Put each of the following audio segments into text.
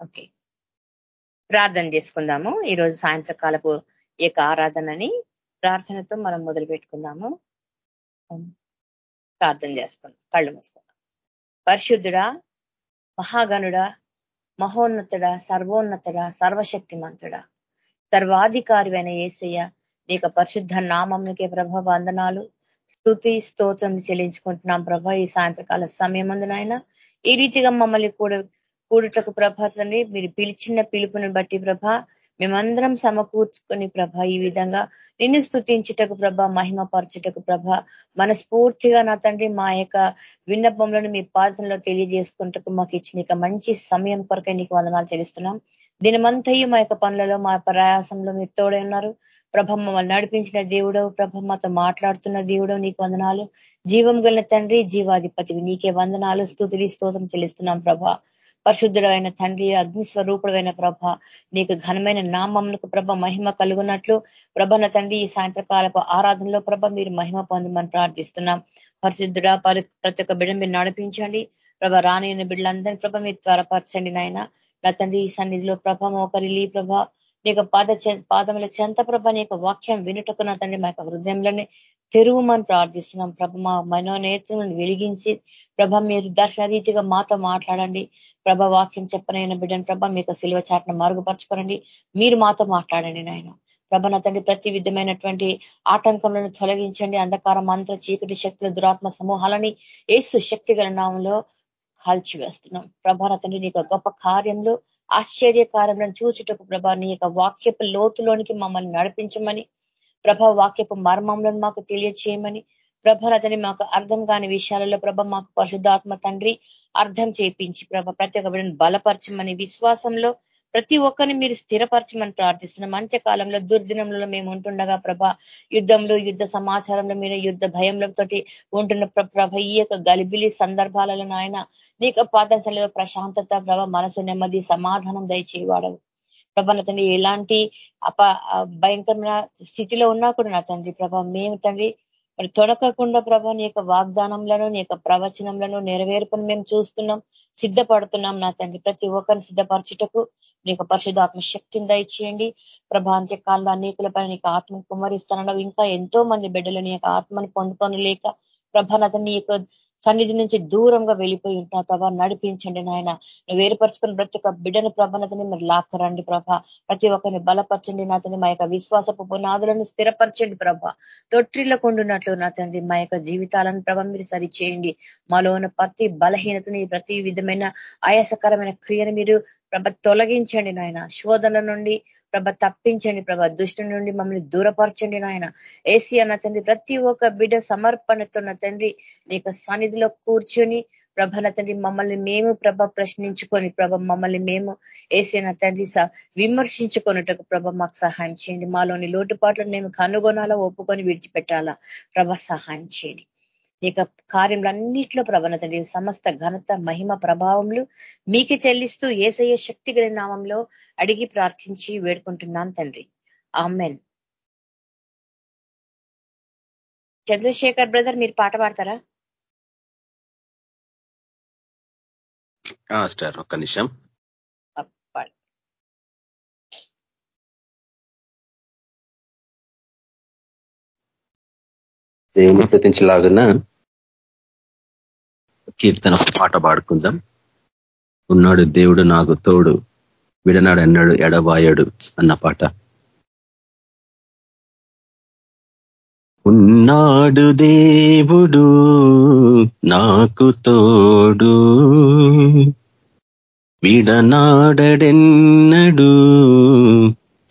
Okay. ప్రార్థన చేసుకుందాము. ఈరోజు సాయంత్రకాలపు ఈ యొక్క ఆరాధనని ప్రార్థనతో మనం మొదలు పెట్టుకుందాము. ప్రార్థన చేసుకుందాం. కళ్ళు మూసుకుందాం. పరిశుద్ధుడా మహాగణుడా మహోన్నతుడ సర్వోన్నతుడ సర్వశక్తిమంతుడ సర్వాధికారి అయిన ఏసయ్య నీక పరిశుద్ధ నామంకే ప్రభ వందనాలు. స్థుతి స్తోత్రం చెల్లించుకుంటున్నాం ప్రభ ఈ సాయంత్రకాల సమయం అందునైనా ఈ రీతిగా మమ్మల్ని కూడా కూడుటకు ప్రభ తండ్రి మీరు పిలిచిన పిలుపుని బట్టి ప్రభ మేమందరం సమకూర్చుకొని ప్రభ ఈ విధంగా నిన్ను స్థుతించుటకు ప్రభ మహిమపరచుటకు ప్రభ మనస్ఫూర్తిగా నా తండ్రి మా యొక్క విన్నపంలను మీ పాదనలో తెలియజేసుకుంటకు మాకు ఇచ్చిన మంచి సమయం కొరకే నీకు వందనాలు చెల్లిస్తున్నాం. దినమంతయు మా యొక్క పనులలో మా ప్రయాసంలో మీరు తోడే ఉన్నారు. ప్రభ మమ్మల్ని నడిపించిన దేవుడవు ప్రభ మాతో మాట్లాడుతున్న దేవుడవు నీకు వందనాలు. జీవం గల తండ్రి జీవాధిపతివి నీకే వందనాలు స్థుతులు స్తోత్రం చెల్లిస్తున్నాం ప్రభ. పరిశుద్ధుడైన తండ్రి అగ్నిస్వరూపుడమైన ప్రభ నీకు ఘనమైన నామములకు ప్రభ మహిమ కలుగునట్లు. ప్రభన తండ్రి ఈ సాయంత్రకాలపు ఆరాధనలో ప్రభ మీరు మహిమ పొందమని ప్రార్థిస్తున్నాం. పరిశుద్ధుడ ప్రతి ఒక్క బిడ్డ మీరు నడిపించండి. ప్రభ రాని బిడ్డలందరినీ ప్రభ మీరు త్వరపరచండి నాయన. నా తండ్రి ఈ సన్నిధిలో ప్రభ మోకరిలి ప్రభ నీకు పాద పాదముల చెంత ప్రభ నీ యొక్క వాక్యం వినుటకు నా తండ్రి మా యొక్క హృదయంలోనే తెరువుమని ప్రార్థిస్తున్నాం. ప్రభ మా మనోనేత్రములను వెలిగించి ప్రభ మీరు దర్శనరీతిగా మాతో మాట్లాడండి. ప్రభ వాక్యం చెప్పనైన బిడ్డను ప్రభ మీకు శిల్వ చాట్ను మరుగుపరచుకోనండి. మీరు మాతో మాట్లాడండి నాయన. ప్రభ నా తండ్రి ప్రతి విధమైనటువంటి ఆటంకములను తొలగించండి. అంధకారం మంత్ర చీకటి శక్తుల దురాత్మ సమూహాలని ఏసు శక్తి గల నామంలో కాల్చివేస్తున్నాం. ప్రభా తండ్రి నీ గొప్ప కార్యంలో ఆశ్చర్య కార్యంలో చూచుటకు ప్రభా నీ యొక్క వాక్యపు లోతులోనికి మమ్మల్ని నడిపించమని ప్రభ వాక్యపు మర్మంలను మాకు తెలియచేయమని. ప్రభ అతని మాకు అర్థం కాని విషయాలలో ప్రభ మాకు పరిశుద్ధాత్మ తండ్రి అర్థం చేపించి ప్రభ ప్రతి ఒక్క బిడ్డను బలపరచమని విశ్వాసంలో ప్రతి ఒక్కరిని మీరు స్థిరపరచమని ప్రార్థిస్తున్నాం. అంత్యకాలంలో దుర్దినంలో మేము ఉంటుండగా ప్రభ యుద్ధంలో యుద్ధ సమాచారంలో మీరు యుద్ధ భయంలతోటి ఉంటున్న ప్రభ ఈ యొక్క గలిబిలి సందర్భాలలో నాయన నీకు పాదంశంలో ప్రశాంతత ప్రభ మనసు నెమ్మది సమాధానం దయచేవాడవు ప్రభా నా తండ్రి ఎలాంటి అప భయంకరమైన స్థితిలో ఉన్నా కూడా నా తండ్రి ప్రభా మేము తండ్రి మరి తొడకకుండా ప్రభా నీ యొక్క వాగ్దానంలను నీ యొక్క ప్రవచనంలను నెరవేర్పును మేము చూస్తున్నాం సిద్ధపడుతున్నాం నా తండ్రి. ప్రతి ఒక్కరిని సిద్ధపరచుటకు నీ యొక్క పరిశుధాత్మ శక్తిని దయచేయండి. ప్రభా అంత్యకాలంలో అనేకుల పైన నీకు ఆత్మను కుమ్మరిస్తానన్నావు. ఇంకా ఎంతో మంది బిడ్డలు నీ యొక్క ఆత్మను పొందుకొని లేక ప్రభా నీ యొక్క సన్నిధి నుంచి దూరంగా వెళ్ళిపోయి ఉంటా. ప్రభా నడిపించండి నాయన. నువ్వు ఏర్పరచుకుని ప్రతి ఒక్క బిడ్డను ప్రభనతని మీరు లాక్కరండి ప్రభ. ప్రతి ఒక్కరిని బలపరచండి నా తండ్రి మా యొక్క విశ్వాసపు పునాదులను స్థిరపరచండి ప్రభ. తొట్టిల్లకుండున్నట్లు నా తండ్రి మా యొక్క జీవితాలను ప్రభ మీరు సరిచేయండి. మాలో ఉన్న ప్రతి బలహీనతని ప్రతి విధమైన ఆయాసకరమైన క్రియను మీరు ప్రభ తొలగించండి నాయన. శోధన నుండి ప్రభ తప్పించండి ప్రభ. దుష్టి నుండి మమ్మల్ని దూరపరచండి నాయన. ఏసీ అన్న తండ్రి ప్రతి ఒక్క బిడ్డ సమర్పణతో తండ్రి నీ సన్నిధిలో కూర్చొని ప్రభ తండ్రి మమ్మల్ని మేము ప్రభ ప్రశ్నించుకొని ప్రభ మమ్మల్ని మేము ఏసీ తండ్రి విమర్శించుకున్నట్టుకు ప్రభ మాకు సహాయం చేయండి. మాలోని లోటుపాట్లను మేము కనుగొనాలా ఒప్పుకొని విడిచిపెట్టాలా? ప్రభ సహాయం చేయండి. ఇక కార్యములన్నిట్లో ప్రవణ తండ్రి సమస్త ఘనత మహిమ ప్రభావములు మీకే చెల్లిస్తూ ఏసయ్య శక్తి గల నామంలో అడిగి ప్రార్థించి వేడుకుంటున్నాను తండ్రి. ఆమెన్. చంద్రశేఖర్ బ్రదర్ మీరు పాట పాడతారా? స్టార్ ఒక్క నిమిషం. దేవుని ప్రతించలాగున కీర్తన పాట పాడుకుందాం. ఉన్నాడు దేవుడు నాకు తోడు విడనాడు అన్నాడు ఎడబాయడు అన్న పాట. ఉన్నాడు దేవుడు నాకు తోడు విడనాడెన్నడు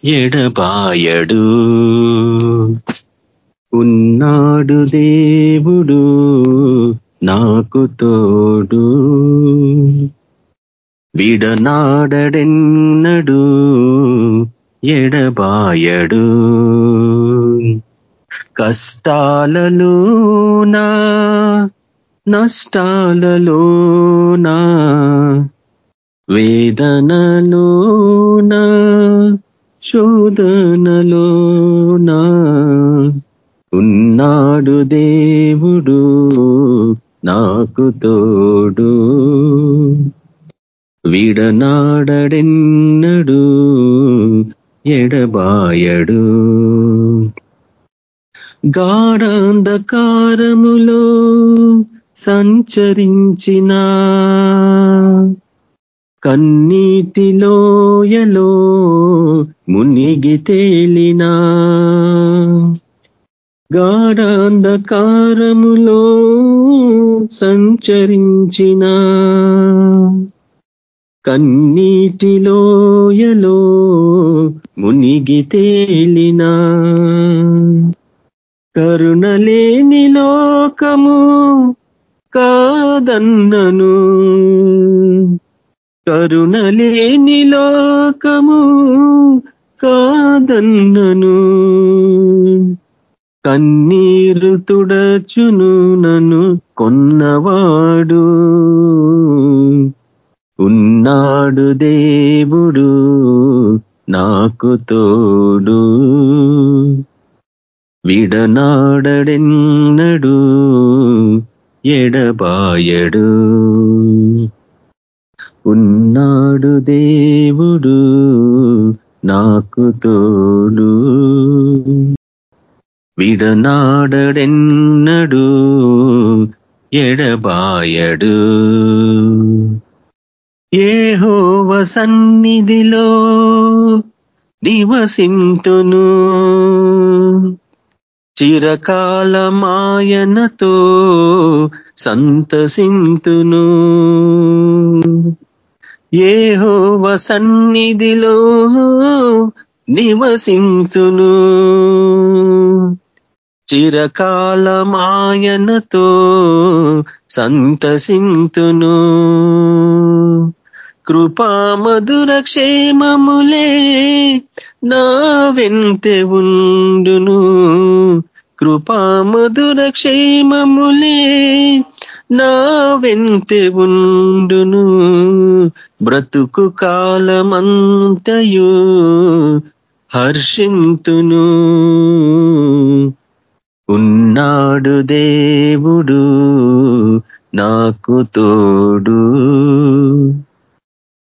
ఎడబాయడు. ఉన్నాడు దేవుడు నాకు తోడు విడనాడెన్నడు ఎడబాయడు. కష్టాలలోనా నష్టాలలోనా వేదనలోనా శోధనలోనా ఉన్నాడు దేవుడు. నాకు తోడు. విడనాడెన్నడు ఎడబాయడు. గాఢంధకారములో సంచరించిన కన్నీటిలోయలో మునిగి తేలినా గాఢాంధకారములో సంచరించిన కన్నీటిలోయలో మునిగి తేలినా కరుణలేని లోకము కాదన్నను. కరుణలేని లోకము కాదన్నను. కన్నీరు తుడచును నన్ను కొన్నవాడు. ఉన్నాడు దేవుడు నాకు తోడు. విడనాడెన్నడు ఎడబాయడు. ఉన్నాడు దేవుడు నాకు తోడు. విడనాడెన్నడు ఎడబాయడు ఏహోవ సన్నిధిలో నివసింతును చిరకాలమాయనతో సంతసింతును ఏహోవ సన్నిధిలో నివసింతును చిరకాలమాయనతో సంతసింతును. కృపామధుర క్షేమములే నా వెంటే ఉండును. కృపామధుర క్షేమములే నా వెంటే ఉండును. బ్రతుకు కాలమంతయు హర్షింతును. ఉన్నాడు దేవుడు నాకు తోడు.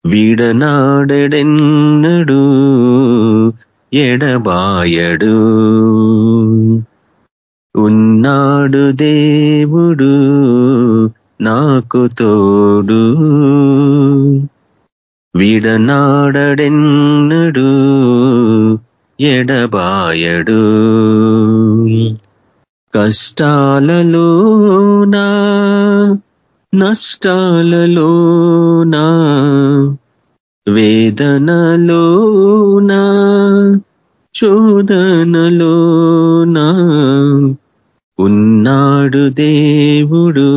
విడనాడెన్నడు ఎడబాయడు. ఉన్నాడు దేవుడు నాకు తోడు. విడనాడెన్నడు ఎడబాయడు. కష్టాలలోనా? నష్టాలలోనా? వేదనలోనా? చోదనలోనా ఉన్నాడు దేవుడు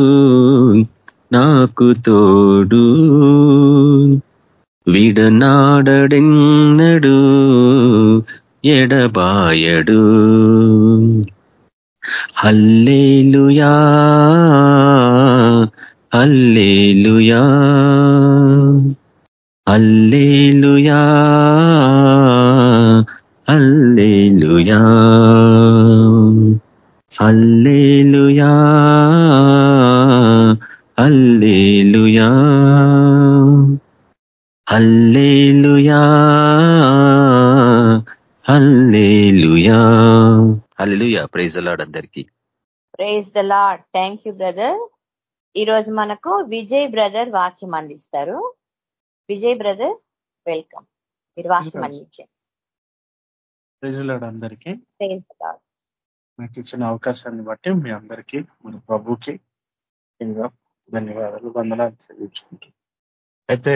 నాకు తోడు. విడనాడడెన్నడు ఎడబాయడు. Hallelujah hallelujah hallelujah hallelujah hallelujah hallelujah hallelujah హల్ హల్లెలూయా ప్రైజ్ లార్డ్ అందరికి. Praise the lord thank you brother ఈ రోజు మనకు విజయ్ బ్రదర్ వాక్యం అందిస్తారు. విజయ్ బ్రదర్ వెల్కమ్ మీరు వాక్యం అందించండి. ప్రైజ్ లార్డ్ అందరికీ. ప్రైజ్ ద లాడ్ నాకు ఇచ్చిన అవకాశాన్ని బట్టి మీ అందరికీ మన ప్రభుకి ఇంకా ధన్యవాదాలు వందనాలు చెల్లించుకుంటూ అయితే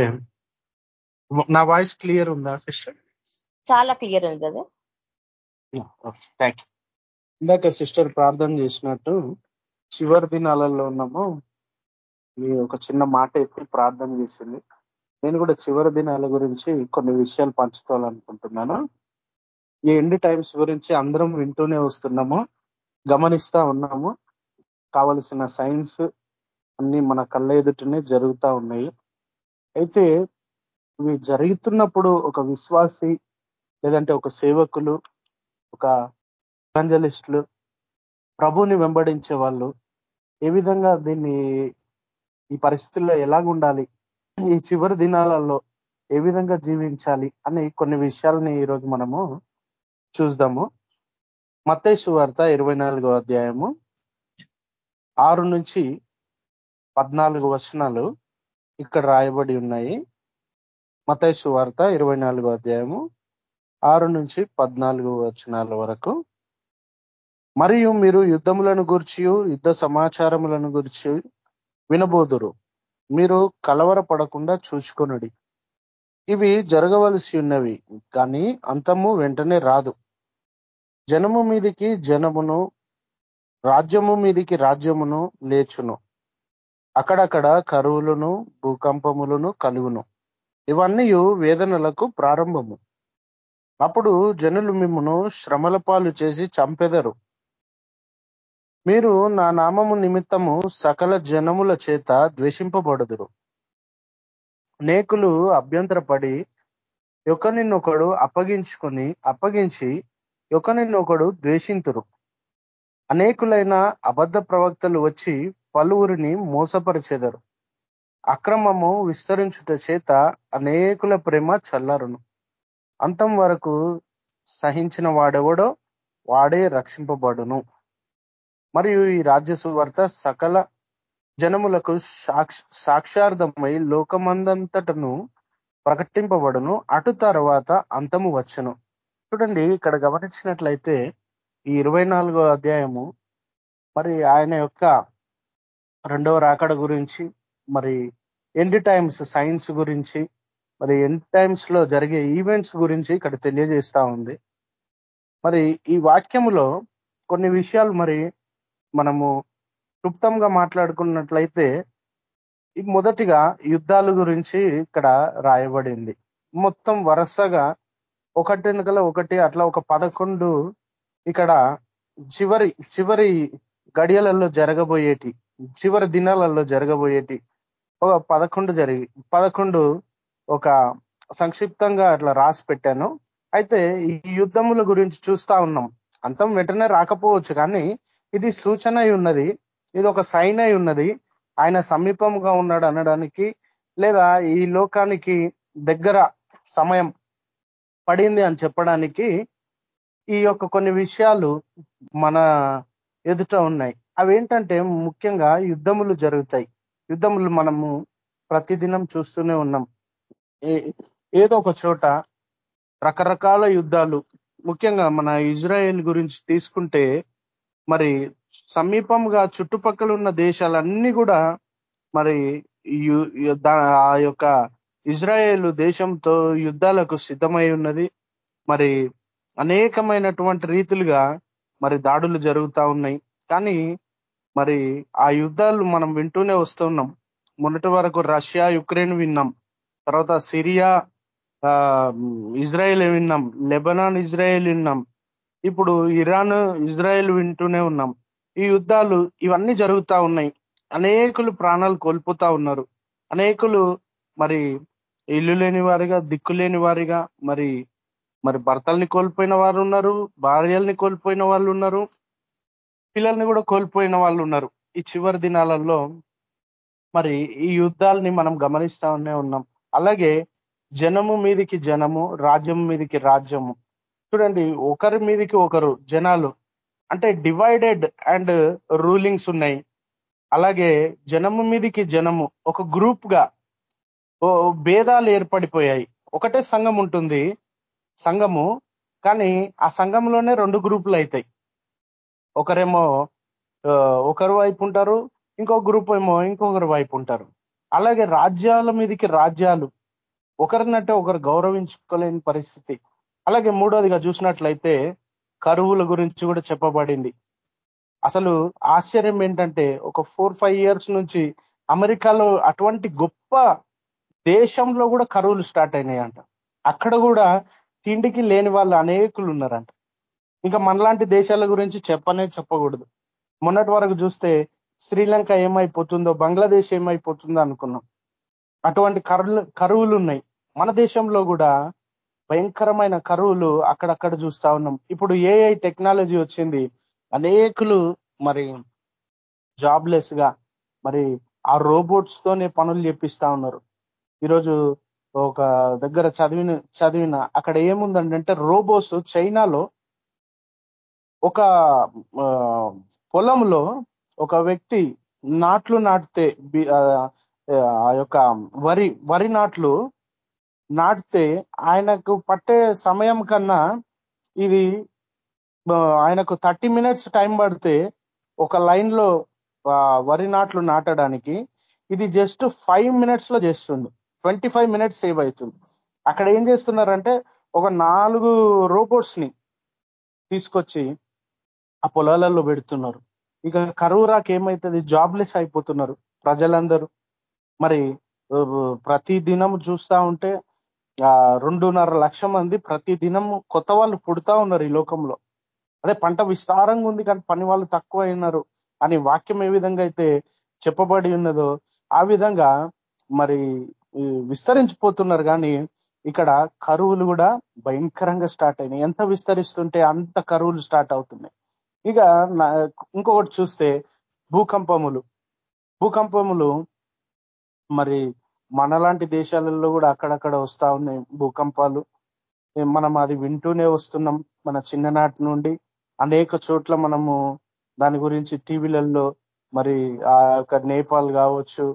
నా వాయిస్ క్లియర్ ఉందా సిస్టర్? చాలా క్లియర్ ఉంది బ్రదర్ థ్యాంక్ యూ ఇందాక సిస్టర్ ప్రార్థన చేసినట్టు చివరి దినాలలో ఉన్నాము. మీ ఒక చిన్న మాట ఎత్తి ప్రార్థన చేసింది. నేను కూడా చివరి దినాల గురించి కొన్ని విషయాలు పంచుకోవాలనుకుంటున్నాను. ఈ ఎండ్ టైమ్స్ గురించి అందరం వింటూనే వస్తున్నాము. గమనిస్తా ఉన్నాము. కావలసిన సైన్స్ అన్ని మన కళ్ళ ఎదుటనే జరుగుతూ ఉన్నాయి. అయితే ఇవి జరుగుతున్నప్పుడు ఒక విశ్వాసి లేదంటే ఒక సేవకులు ఒక ఎవంజలిస్టులు ప్రభుని వెంబడించే వాళ్ళు ఏ విధంగా దీన్ని ఈ పరిస్థితుల్లో ఎలాగుండాలి ఈ చివరి దినాలలో ఏ విధంగా జీవించాలి అని కొన్ని విషయాలని ఈరోజు మనము చూద్దాము. మత్తైసు వార్త ఇరవై అధ్యాయము ఆరు నుంచి పద్నాలుగు వచనాలు ఇక్కడ రాయబడి ఉన్నాయి. మతైసు వార్త ఇరవై అధ్యాయము ఆరు నుంచి పద్నాలుగు వచనాల వరకు. మరియు మీరు యుద్ధములను గుర్చి యుద్ధ సమాచారములను గురించి వినబోదురు. మీరు కలవర పడకుండా చూచుకొనుడి. ఇవి జరగవలసి ఉన్నవి కానీ అంతము వెంటనే రాదు. జనము మీదికి జనమును రాజ్యము మీదికి రాజ్యమును లేచును. అక్కడక్కడ కరువులను భూకంపములను కలుగును. ఇవన్నీ వేదనలకు ప్రారంభము. అప్పుడు జనులు మిమ్మను శ్రమల పాలు చేసి చంపెదరు. మీరు నా నామము నిమిత్తము సకల జనముల చేత ద్వేషింపబడుదురు. అనేకులు అభ్యంతరపడి ఒకరినొకడు అప్పగించుకొని అప్పగించి ఒకరినొకడు ద్వేషింతురు. అనేకులైన అబద్ధ ప్రవక్తలు వచ్చి పలువురిని మోసపరిచెదరు. అక్రమము విస్తరించుట చేత అనేకుల ప్రేమ చల్లారును. అంతం వరకు సహించిన వాడెవడో వాడే రక్షింపబడును. మరియు ఈ రాజ్య సువార్త సకల జనములకు సాక్షార్థమై లోకమందంతటను ప్రకటింపబడును. అటు తర్వాత అంతము వచ్చును. చూడండి ఇక్కడ గమనించినట్లయితే ఈ ఇరవై నాలుగో అధ్యాయము మరి ఆయన యొక్క రెండవ రాకడ గురించి మరి ఎండ్ టైమ్స్ సైన్స్ గురించి మరి ఎండ్ టైమ్స్లో జరిగే ఈవెంట్స్ గురించి ఇక్కడ తెలియజేస్తా ఉంది. మరి ఈ వాక్యములో కొన్ని విషయాలు మరి మనము క్లుప్తంగా మాట్లాడుకున్నట్లయితే మొదటిగా యుద్ధాల గురించి ఇక్కడ రాయబడింది. మొత్తం వరుసగా ఒకటి వెనుకల ఒకటి అట్లా ఒక పదకొండు ఇక్కడ చివరి చివరి గడియలలో జరగబోయేటి చివరి దినాలలో జరగబోయేటి ఒక పదకొండు జరిగి పదకొండు ఒక సంక్షిప్తంగా అట్లా రాసి పెట్టాను. అయితే ఈ యుద్ధముల గురించి చూస్తా ఉన్నాం. అంతం వెంటనే రాకపోవచ్చు కానీ ఇది సూచన ఉన్నది. ఇది ఒక సైన్ అయి ఉన్నది. ఆయన సమీపంగా ఉన్నాడు అనడానికి లేదా ఈ లోకానికి దగ్గర సమయం పడింది అని చెప్పడానికి ఈ యొక్క కొన్ని విషయాలు మన ఎదుట ఉన్నాయి. అవేంటంటే ముఖ్యంగా యుద్ధములు జరుగుతాయి. యుద్ధములు మనము ప్రతిదినం చూస్తూనే ఉన్నాం. ఏదో ఒక చోట రకరకాల యుద్ధాలు. ముఖ్యంగా మన ఇజ్రాయెల్ గురించి తీసుకుంటే మరి సమీపంగా చుట్టుపక్కల ఉన్న దేశాలన్నీ కూడా మరి ఆ యొక్క ఇజ్రాయేల్ దేశంతో యుద్ధాలకు సిద్ధమై ఉన్నది. మరి అనేకమైనటువంటి రీతులుగా మరి దాడులు జరుగుతా ఉన్నాయి. కానీ మరి ఆ యుద్ధాలు మనం వింటూనే వస్తున్నాం. మొన్నటి వరకు రష్యా యుక్రెయిన్ విన్నాం. తర్వాత సిరియా ఇజ్రాయెల్ విన్నాం. లెబనాన్ ఇజ్రాయెల్ విన్నాం. ఇప్పుడు ఇరాన్ ఇజ్రాయెల్ వింటూనే ఉన్నాం. ఈ యుద్ధాలు ఇవన్నీ జరుగుతా ఉన్నాయి. అనేకులు ప్రాణాలు కోల్పోతా ఉన్నారు. అనేకులు మరి ఇల్లు లేని వారిగా దిక్కు లేని వారిగా మరి మరి భర్తల్ని కోల్పోయిన వారు ఉన్నారు భార్యల్ని కోల్పోయిన వాళ్ళు ఉన్నారు పిల్లల్ని కూడా కోల్పోయిన వాళ్ళు ఉన్నారు. ఈ చివరి దినాలలో మరి ఈ యుద్ధాలని మనం గమనిస్తానే ఉన్నాం. అలాగే జనము మీదికి జనము రాజ్యం మీదికి రాజ్యము. చూడండి ఒకరి మీదికి ఒకరు జనాలు అంటే డివైడెడ్ అండ్ రూలింగ్స్ ఉన్నాయి. అలాగే జనము మీదికి జనము ఒక గ్రూప్గా భేదాలు ఏర్పడిపోయాయి. ఒకటే సంఘం ఉంటుంది సంఘము కానీ ఆ సంఘంలోనే రెండు గ్రూపులు అవుతాయి ఒకరేమో ఒకరు వైపు ఉంటారు ఇంకో గ్రూప్ ఏమో ఇంకొకరు వైపు ఉంటారు. అలాగే రాజ్యాల మీదకి రాజ్యాలు ఒకరినంటే ఒకరు గౌరవించుకోలేని పరిస్థితి. అలాగే మూడోదిగా చూసినట్లయితే కరువుల గురించి కూడా చెప్పబడింది. అసలు ఆశ్చర్యం ఏంటంటే ఒక ఫోర్ ఫైవ్ ఇయర్స్ నుంచి అమెరికాలో అటువంటి గొప్ప దేశంలో కూడా కరువులు స్టార్ట్ అయినాయంట. అక్కడ కూడా తిండికి లేని వాళ్ళు అనేకులు ఉన్నారంట. ఇంకా మనలాంటి దేశాల గురించి చెప్పనే చెప్పకూడదు. మొన్నటి వరకు చూస్తే శ్రీలంక ఏమైపోతుందో బంగ్లాదేశ్ ఏమైపోతుందో అనుకున్నాం. అటువంటి కరువులు కరువులు ఉన్నాయి. మన దేశంలో కూడా భయంకరమైన కరువులు అక్కడక్కడ చూస్తా ఉన్నాం. ఇప్పుడు ఏఐ టెక్నాలజీ వచ్చింది. అనేకులు మరి జాబ్లెస్గా మరి ఆ రోబోట్స్ తోనే పనులు చేపిస్తా ఉన్నారు. ఈరోజు ఒక దగ్గర చదివిన చదివిన అక్కడ ఏముందంటే రోబోస్ చైనాలో ఒక పొలంలో ఒక వ్యక్తి నాట్లు నాటితే ఆ యొక్క వరి వరి నాట్లు నాటితే ఆయనకు పట్టే సమయం కన్నా ఇది ఆయనకు థర్టీ మినిట్స్ టైం పడితే ఒక లైన్లో వరి నాట్లు నాటడానికి ఇది జస్ట్ ఫైవ్ మినిట్స్లో చేస్తుంది. ట్వంటీ ఫైవ్ మినిట్స్ సేవ్ అవుతుంది. అక్కడ ఏం చేస్తున్నారంటే ఒక నాలుగు రోబోట్స్ని తీసుకొచ్చి ఆ పొలాలలో పెడుతున్నారు. ఇక కరువు రాకేమవుతుంది జాబ్లెస్ అయిపోతున్నారు ప్రజలందరూ. మరి ప్రతి దినం చూస్తా ఉంటే రెండున్నర లక్ష మంది ప్రతి దినం కొత్త వాళ్ళు పుడతా ఉన్నారు ఈ లోకంలో. అదే పంట విస్తారంగా ఉంది కానీ పని వాళ్ళు తక్కువ అయినారు అని వాక్యం ఏ విధంగా అయితే చెప్పబడి ఉన్నదో ఆ విధంగా మరి విస్తరించిపోతున్నారు కానీ ఇక్కడ కరువులు కూడా భయంకరంగా స్టార్ట్ అయినాయి. ఎంత విస్తరిస్తుంటే అంత కరువులు స్టార్ట్ అవుతున్నాయి. ఇక ఇంకొకటి చూస్తే భూకంపములు. భూకంపములు మరి మనలాంటి దేశాలలో కూడా అక్కడక్కడ వస్తా ఉన్నాయి భూకంపాలు. మనం అది వింటూనే వస్తున్నాం. మన చిన్ననాటి నుండి అనేక చోట్ల మనము దాని గురించి టీవీలలో మరి ఆ యొక్క నేపాల్ కావచ్చు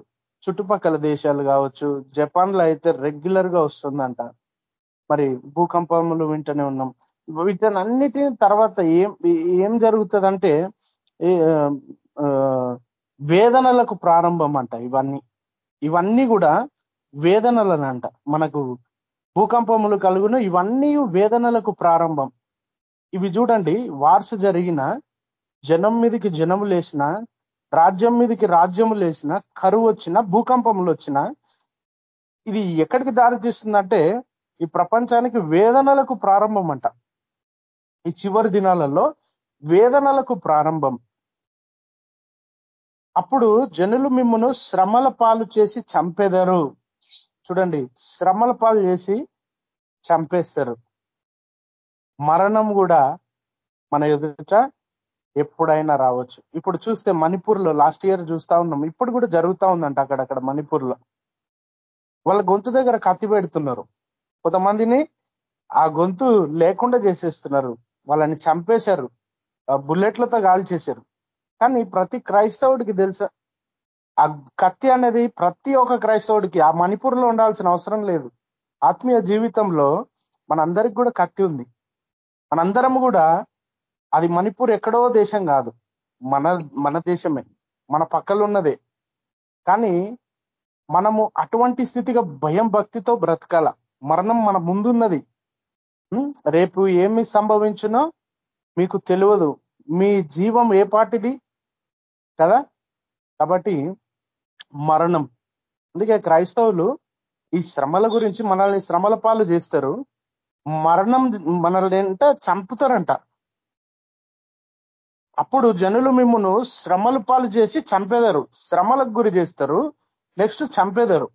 చుట్టుపక్కల దేశాలు కావచ్చు జపాన్లో అయితే రెగ్యులర్గా వస్తుందంట. మరి భూకంపములు వింటూనే ఉన్నాం. వీటిని అన్నిటిని తర్వాత ఏం ఏం జరుగుతుందంటే వేదనలకు ప్రారంభం అంట ఇవన్నీ. ఇవన్నీ కూడా వేదనలనంట. మనకు భూకంపములు కలుగును ఇవన్నీ వేదనలకు ప్రారంభం. ఇవి చూడండి వార్స్ జరిగిన జనం మీదకి జనము లేచిన రాజ్యం మీదకి రాజ్యము లేచిన కరువు వచ్చిన భూకంపములు వచ్చిన ఇది ఎక్కడికి దారి తీస్తుందంటే ఈ ప్రపంచానికి వేదనలకు ప్రారంభం అంట ఈ చివరి దినాలలో వేదనలకు ప్రారంభం. అప్పుడు జనులు మిమ్మను శ్రమల పాలు చేసి చంపెదరు. చూడండి శ్రమల పాలు చేసి చంపేస్తారు. మరణం కూడా మన ఎదుట ఎప్పుడైనా రావచ్చు. ఇప్పుడు చూస్తే మణిపూర్లో లాస్ట్ ఇయర్ చూస్తా ఉన్నాం. ఇప్పుడు కూడా జరుగుతా ఉందంట అక్కడక్కడ మణిపూర్లో వాళ్ళ గొంతు దగ్గర కత్తి పెడుతున్నారు. కొంతమందిని ఆ గొంతు లేకుండా చేసేస్తున్నారు. వాళ్ళని చంపేశారు. ఆ బుల్లెట్లతో కాల్చేశారు కానీ ప్రతి క్రైస్తవుడికి తెలుసా ఆ కత్తి అనేది ప్రతి ఒక్క క్రైస్తవుడికి ఆ మణిపూర్లో ఉండాల్సిన అవసరం లేదు. ఆత్మీయ జీవితంలో మనందరికి కూడా కత్తి ఉంది. మనందరం కూడా అది మణిపూర్ ఎక్కడో దేశం కాదు. మన మన దేశమే. మన పక్కలు ఉన్నదే కానీ మనము అటువంటి స్థితిగా భయం భక్తితో బ్రతకాల. మరణం మన ముందున్నది. రేపు ఏమి సంభవించునో మీకు తెలియదు. మీ జీవం ఏ పాటిది? కదా? కాబట్టి మరణం. అందుకే క్రైస్తవులు ఈ శ్రమల గురించి మనల్ని శ్రమల పాలు చేస్తారు. మరణం మనల్ని ఏంట చంపుతారంట. అప్పుడు జనులు మిమ్మల్ని శ్రమల పాలు చేసి చంపేదారు. శ్రమలకు గురి చేస్తారు. నెక్స్ట్ చంపేదారు.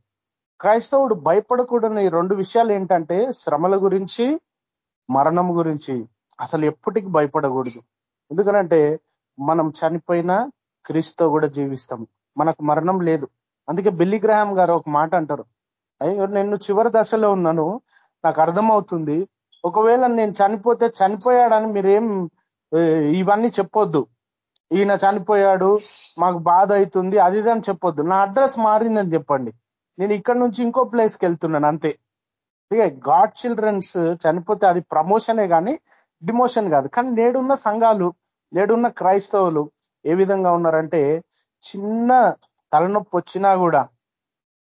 క్రైస్తవుడు భయపడకూడని రెండు విషయాలు ఏంటంటే శ్రమల గురించి మరణం గురించి. అసలు ఎప్పటికి భయపడకూడదు. ఎందుకనంటే మనం చనిపోయినా క్రీస్తుతో కూడా జీవిస్తాం మనకు మరణం లేదు. అందుకే బిల్లిగ్రహం గారు ఒక మాట అంటారు. అయ్యో నేను చివరి దశలో ఉన్నాను. నాకు అర్థమవుతుంది. ఒకవేళ నేను చనిపోతే చనిపోయాడని మీరేం ఇవన్నీ చెప్పొద్దు. ఈయన చనిపోయాడు మాకు బాధ అవుతుంది అది ఇది అని చెప్పొద్దు. నా అడ్రస్ మారిందని చెప్పండి. నేను ఇక్కడ నుంచి ఇంకో ప్లేస్కి వెళ్తున్నాను అంతే. ఇక గాడ్ చిల్డ్రన్స్ చనిపోతే అది ప్రమోషనే కానీ డిమోషన్ కాదు. కానీ నేడున్న సంఘాలు నేడున్న క్రైస్తవులు ఏ విధంగా ఉన్నారంటే చిన్న తలనొప్పి వచ్చినా కూడా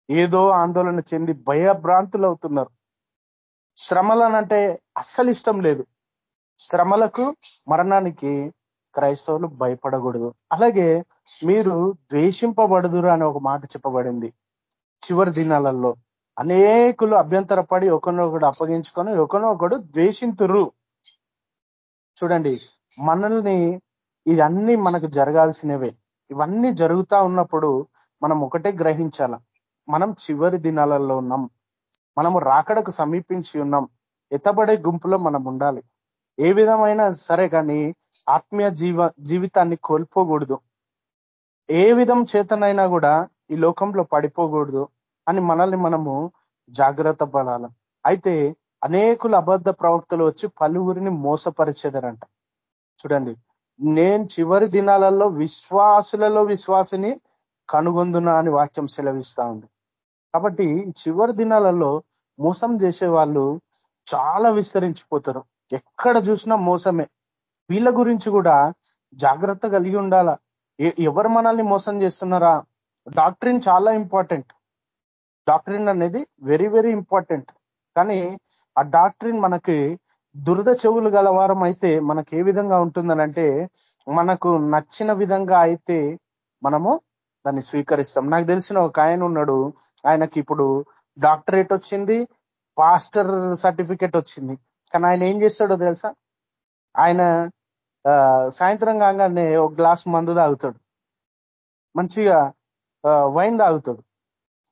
ఏదో ఆందోళన చెంది భయభ్రాంతులు అవుతున్నారు. శ్రమలనంటే అస్సలు ఇష్టం లేదు. శ్రమలకు మరణానికి క్రైస్తవులు భయపడకూడదు. అలాగే మీరు ద్వేషింపబడదురు అనే ఒక మాట చెప్పబడింది. చివరి దినాలలో అనేకులు అభ్యంతరపడి ఒకరినొకడు అప్పగించుకొని ఒకరినొకడు ద్వేషింతురు. చూడండి మనల్ని ఇవన్నీ మనకు జరగాల్సినవే. ఇవన్నీ జరుగుతా ఉన్నప్పుడు మనం ఒకటే గ్రహించాల. మనం చివరి దినాలలో ఉన్నాం. మనము రాకడకు సమీపించి ఉన్నాం. ఎత్తబడే గుంపులో మనం ఉండాలి. ఏ విధమైన సరే కానీ ఆత్మీయ జీవ జీవితాన్ని కోల్పోకూడదు. ఏ విధం చేతనైనా కూడా ఈ లోకంలో పడిపోకూడదు అని మనల్ని మనము జాగ్రత్త పడాల. అయితే అనేకులు అబద్ధ ప్రవక్తలు వచ్చి పలువురిని మోసపరిచేదారంట. చూడండి నేను చివరి దినాలలో విశ్వాసులలో విశ్వాసిని కనుగొందునా అని వాక్యం సెలవిస్తా ఉంది. కాబట్టి చివరి దినాలలో మోసం చేసే వాళ్ళు చాలా విస్తరించిపోతారు. ఎక్కడ చూసినా మోసమే. వీళ్ళ గురించి కూడా జాగ్రత్త కలిగి ఉండాల? ఎవరు మనల్ని మోసం చేస్తున్నారా? డాక్టరీన్ చాలా ఇంపార్టెంట్. డాక్టరీన్ అనేది వెరీ వెరీ ఇంపార్టెంట్. కానీ ఆ డాక్టరీన్ మనకి దురద చెవులు గలవారం అయితే మనకి ఏ విధంగా ఉంటుందనంటే మనకు నచ్చిన విధంగా అయితే మనము దాన్ని స్వీకరిస్తాం. నాకు తెలిసిన ఒక ఆయన ఉన్నాడు. ఆయనకి ఇప్పుడు డాక్టరేట్ వచ్చింది పాస్టర్ సర్టిఫికేట్ వచ్చింది. కానీ ఆయన ఏం చేస్తాడో తెలుసా? ఆయన సాయంత్రం కాగానే ఒక గ్లాస్ మందు తాగుతాడు. మంచిగా వైన్ తాగుతాడు.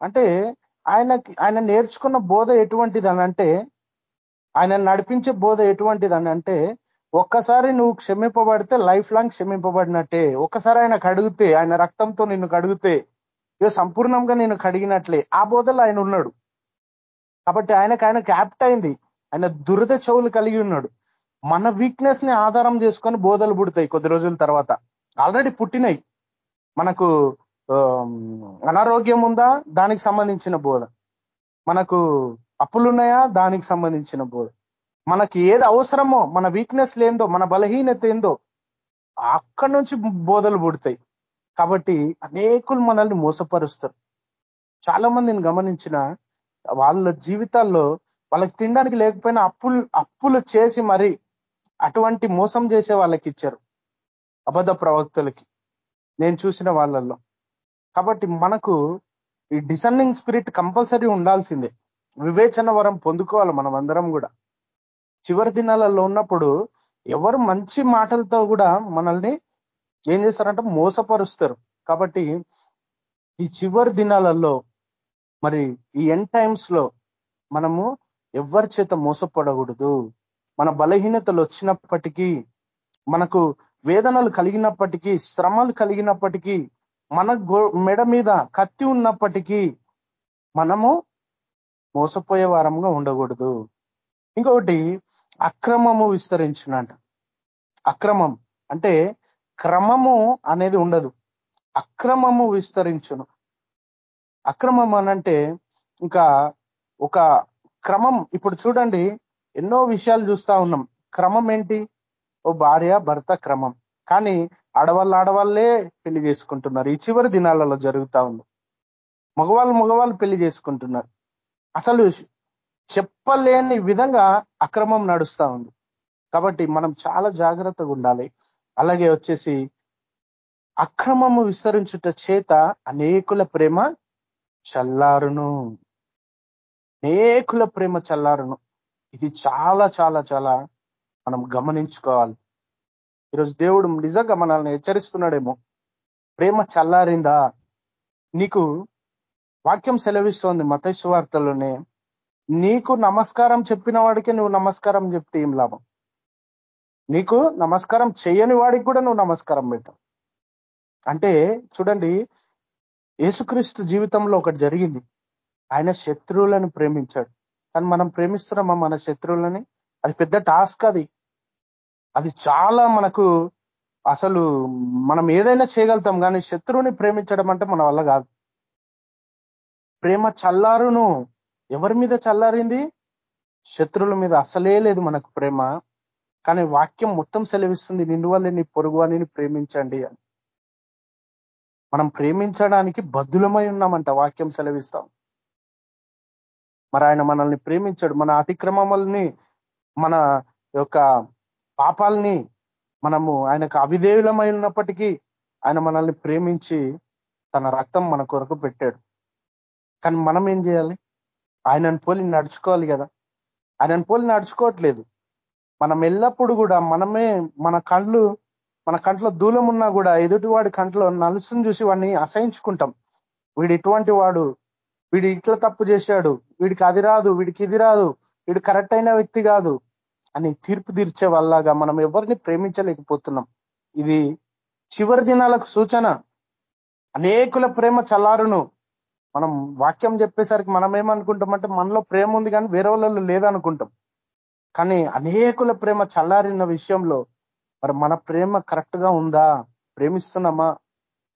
అంటే ఆయనకి ఆయన నేర్చుకున్న బోధ ఎటువంటిది అని అంటే ఆయన నడిపించే బోధ ఎటువంటిది అని అంటే ఒక్కసారి నువ్వు క్షమింపబడితే లైఫ్ లాంగ్ క్షమింపబడినట్టే. ఒక్కసారి ఆయన కడిగితే ఆయన రక్తంతో నిన్ను కడిగితే ఇక సంపూర్ణంగా నేను కడిగినట్లే. ఆ బోధలో ఆయన ఉన్నాడు. కాబట్టి ఆయనకు ఆయన క్యాప్ట్ అయింది. ఆయన దురద చెవులు కలిగి ఉన్నాడు. మన వీక్నెస్ని ఆధారం చేసుకొని బోధలు పుడతాయి కొద్ది రోజుల తర్వాత. ఆల్రెడీ పుట్టినాయి. మనకు అనారోగ్యం ఉందా? దానికి సంబంధించిన బోధ. మనకు అప్పులున్నాయా? దానికి సంబంధించిన బోధ. మనకి ఏది అవసరమో మన వీక్నెస్ లేందో మన బలహీనత ఏందో అక్కడి నుంచి బోధలు పుడతాయి. కాబట్టి అనేకులు మనల్ని మోసపరుస్తారు. చాలా మందిని గమనించిన వాళ్ళ జీవితాల్లో వాళ్ళకి తినడానికి లేకపోయినా అప్పులు అప్పులు చేసి మరి అటువంటి మోసం చేసే వాళ్ళకి ఇచ్చారు. అబద్ధ ప్రవక్తలకి. నేను చూసిన వాళ్ళల్లో. కాబట్టి మనకు ఈ డిసన్నింగ్ స్పిరిట్ కంపల్సరీ ఉండాల్సిందే. వివేచన వరం పొందుకోవాలి మనం అందరం కూడా. చివరి దినాలలో ఉన్నప్పుడు ఎవరు మంచి మాటలతో కూడా మనల్ని ఏం చేస్తారంటే మోసపరుస్తారు. కాబట్టి ఈ చివరి దినాలలో మరి ఈ ఎన్ టైమ్స్లో మనము ఎవరి చేత మోసపడకూడదు? మన బలహీనతలు వచ్చినప్పటికీ మనకు వేదనలు కలిగినప్పటికీ శ్రమలు కలిగినప్పటికీ మన మెడ మీద కత్తి ఉన్నప్పటికీ మనము మోసపోయే వారంగా ఉండకూడదు. ఇంకొకటి అక్రమము విస్తరించునంట. అక్రమం అంటే క్రమము అనేది ఉండదు. అక్రమము విస్తరించును. అక్రమం అనంటే ఇంకా ఒక క్రమం. ఇప్పుడు చూడండి ఎన్నో విషయాలు చూస్తా ఉన్నాం. క్రమం ఏంటి? ఓ భార్య భర్త క్రమం. కానీ ఆడవాళ్ళు ఆడవాళ్ళే పెళ్ళి చేసుకుంటున్నారు. ఈ చివరి దినాలలో జరుగుతా ఉంది. మగవాళ్ళు మగవాళ్ళు పెళ్ళి చేసుకుంటున్నారు. అసలు చెప్పలేని విధంగా అక్రమం నడుస్తా ఉంది. కాబట్టి మనం చాలా జాగ్రత్తగా ఉండాలి. అలాగే వచ్చేసి అక్రమము విస్తరించుట చేత అనేకుల ప్రేమ చల్లారును. అనేకుల ప్రేమ చల్లారును. ఇది చాలా చాలా చాలా మనం గమనించుకోవాలి. ఈరోజు దేవుడు నిజంగా మనల్ని హెచ్చరిస్తున్నాడేమో. ప్రేమ చల్లారిందా? నీకు వాక్యం సెలవిస్తోంది మతేశ్వార్తలోనే నీకు నమస్కారం చెప్పిన వాడికి నువ్వు నమస్కారం చెప్తే ఏం లాభం? నీకు నమస్కారం చేయని వాడికి కూడా నువ్వు నమస్కారం పెట్టావు. అంటే చూడండి యేసుక్రీస్తు జీవితంలో ఒకటి జరిగింది. ఆయన శత్రువులను ప్రేమించాడు. కానీ మనం ప్రేమిస్తున్నామా మన శత్రువులని? అది పెద్ద టాస్క్ అది. అది చాలా మనకు అసలు మనం ఏదైనా చేయగలుగుతాం కానీ శత్రువుని ప్రేమించడం అంటే మన వల్ల కాదు. ప్రేమ చల్లారును. ఎవరి మీద చల్లారింది? శత్రువుల మీద. అసలే లేదు మనకు ప్రేమ. కానీ వాక్యం మొత్తం సెలవిస్తుంది. నిన్ను వల్లే నీ పొరుగు అని ప్రేమించండి అని. మనం ప్రేమించడానికి బద్దులమై ఉన్నామంట. వాక్యం సెలవిస్తాం. మరి ఆయన మనల్ని ప్రేమించాడు. మన అతిక్రమముల్ని మన యొక్క పాపాలని మనము ఆయనకు అవిధేయులమై ఉన్నప్పటికీ ఆయన మనల్ని ప్రేమించి తన రక్తం మన కొరకు పెట్టాడు. కానీ మనం ఏం చేయాలి? ఆయనను పోలి నడుచుకోవాలి కదా? ఆయనను పోలి నడుచుకోవట్లేదు. మనం ఎల్లప్పుడు కూడా మనమే మన కళ్ళు మన కంట్లో దూలం ఉన్నా కూడా ఎదుటివాడి కంట్లో నలుసును చూసి వాడిని అసహించుకుంటాం. వీడు ఇటువంటి వాడు వీడు ఇట్లా తప్పు చేశాడు వీడికి అది రాదు వీడికి ఇది రాదు వీడు కరెక్ట్ అయిన వ్యక్తి కాదు అని తీర్పు తీర్చే వాళ్ళగా మనం ఎవరిని ప్రేమించలేకపోతున్నాం. ఇది చివరి దినాలకు సూచన. అనేకుల ప్రేమ చల్లారును. మనం వాక్యం చెప్పేసరికి మనం ఏమనుకుంటామంటే మనలో ప్రేమ ఉంది కానీ వేరే వాళ్ళలో లేదనుకుంటాం. కానీ అనేకుల ప్రేమ చల్లారిన విషయంలో మరి మన ప్రేమ కరెక్ట్గా ఉందా? ప్రేమిస్తున్నామా?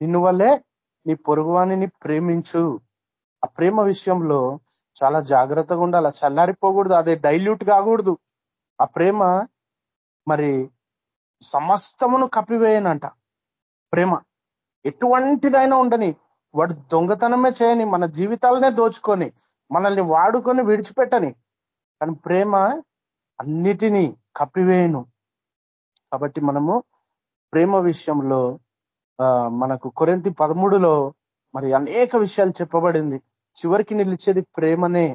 నిన్ను వల్లే నీ పొరుగువాణిని ప్రేమించు. ఆ ప్రేమ విషయంలో చాలా జాగ్రత్తగా ఉండాలి. చల్లారిపోకూడదు అదే డైల్యూట్ కాకూడదు. ఆ ప్రేమ మరి సమస్తమును కప్పివేయనంట. ప్రేమ ఎటువంటిదైనా ఉండని వాడు దొంగతనమే చేయని మన జీవితాలనే దోచుకొని మనల్ని వాడుకొని విడిచిపెట్టని. కానీ ప్రేమ అన్నిటినీ కప్పివేయను. కాబట్టి మనము ప్రేమ విషయంలో మనకు కొరింతి పదమూడులో మరి అనేక విషయాలు చెప్పబడింది. చివరికి నిలిచేది ప్రేమనే.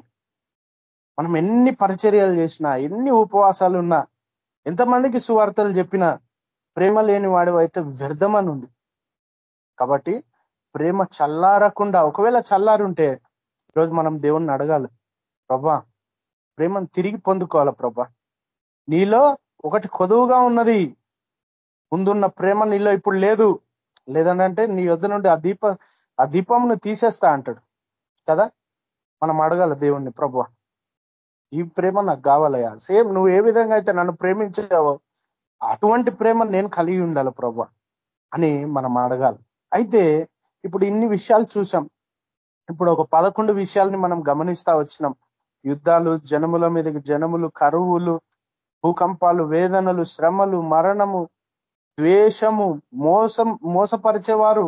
మనం ఎన్ని పరిచర్యలు చేసినా ఎన్ని ఉపవాసాలు ఉన్నా ఎంతమందికి సువార్తలు చెప్పినా ప్రేమ లేని వాడు అయితే వ్యర్థమని ఉంది కాబట్టి ప్రేమ చల్లారకుండా ఒకవేళ చల్లారుంటే ఈరోజు మనం దేవుణ్ణి అడగాలి. ప్రభా ప్రేమను తిరిగి పొందుకోవాలి ప్రభా? నీలో ఒకటి కొదువుగా ఉన్నది. ముందున్న ప్రేమ నీలో ఇప్పుడు లేదు. లేదంటే నీ వద్ద నుండి ఆ దీప ఆ దీపంను తీసేస్తా అంటాడు. కదా? మనం అడగాల దేవుణ్ణి ప్రభు. ఈ ప్రేమ నాకు కావాలయ్యా. సేమ్ నువ్వు ఏ విధంగా అయితే నన్ను ప్రేమించావో అటువంటి ప్రేమ నేను కలిగి ఉండాలి ప్రభు అని మనం అడగాలి. అయితే ఇప్పుడు ఇన్ని విషయాలు చూసాం. ఇప్పుడు ఒక పదకొండు విషయాల్ని మనం గమనిస్తా వచ్చినాం. యుద్ధాలు జనముల మీదకి జనములు కరువులు భూకంపాలు వేదనలు శ్రమలు మరణము ద్వేషము మోసం మోసపరిచేవారు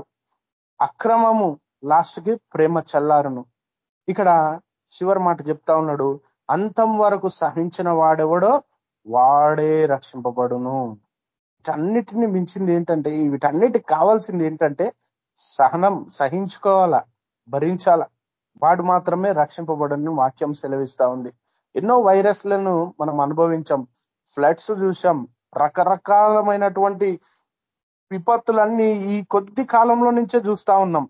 అక్రమము లాస్ట్కి ప్రేమ చల్లారును. ఇక్కడ చివరి మాట చెప్తా ఉన్నాడు అంతం వరకు సహించిన వాడెవడో? వాడే రక్షింపబడును. వీటన్నిటిని మించింది ఏంటంటే వీటన్నిటికి కావాల్సింది ఏంటంటే సహనం సహించుకోవాలా భరించాల? వాడు మాత్రమే రక్షింపబడని వాక్యం సెలవిస్తా ఉంది. ఎన్నో వైరస్లను మనం అనుభవించాం. ఫ్లడ్స్ చూసాం రకరకాలమైనటువంటి విపత్తులన్నీ ఈ కొద్ది కాలంలో నుంచే చూస్తా ఉన్నాం.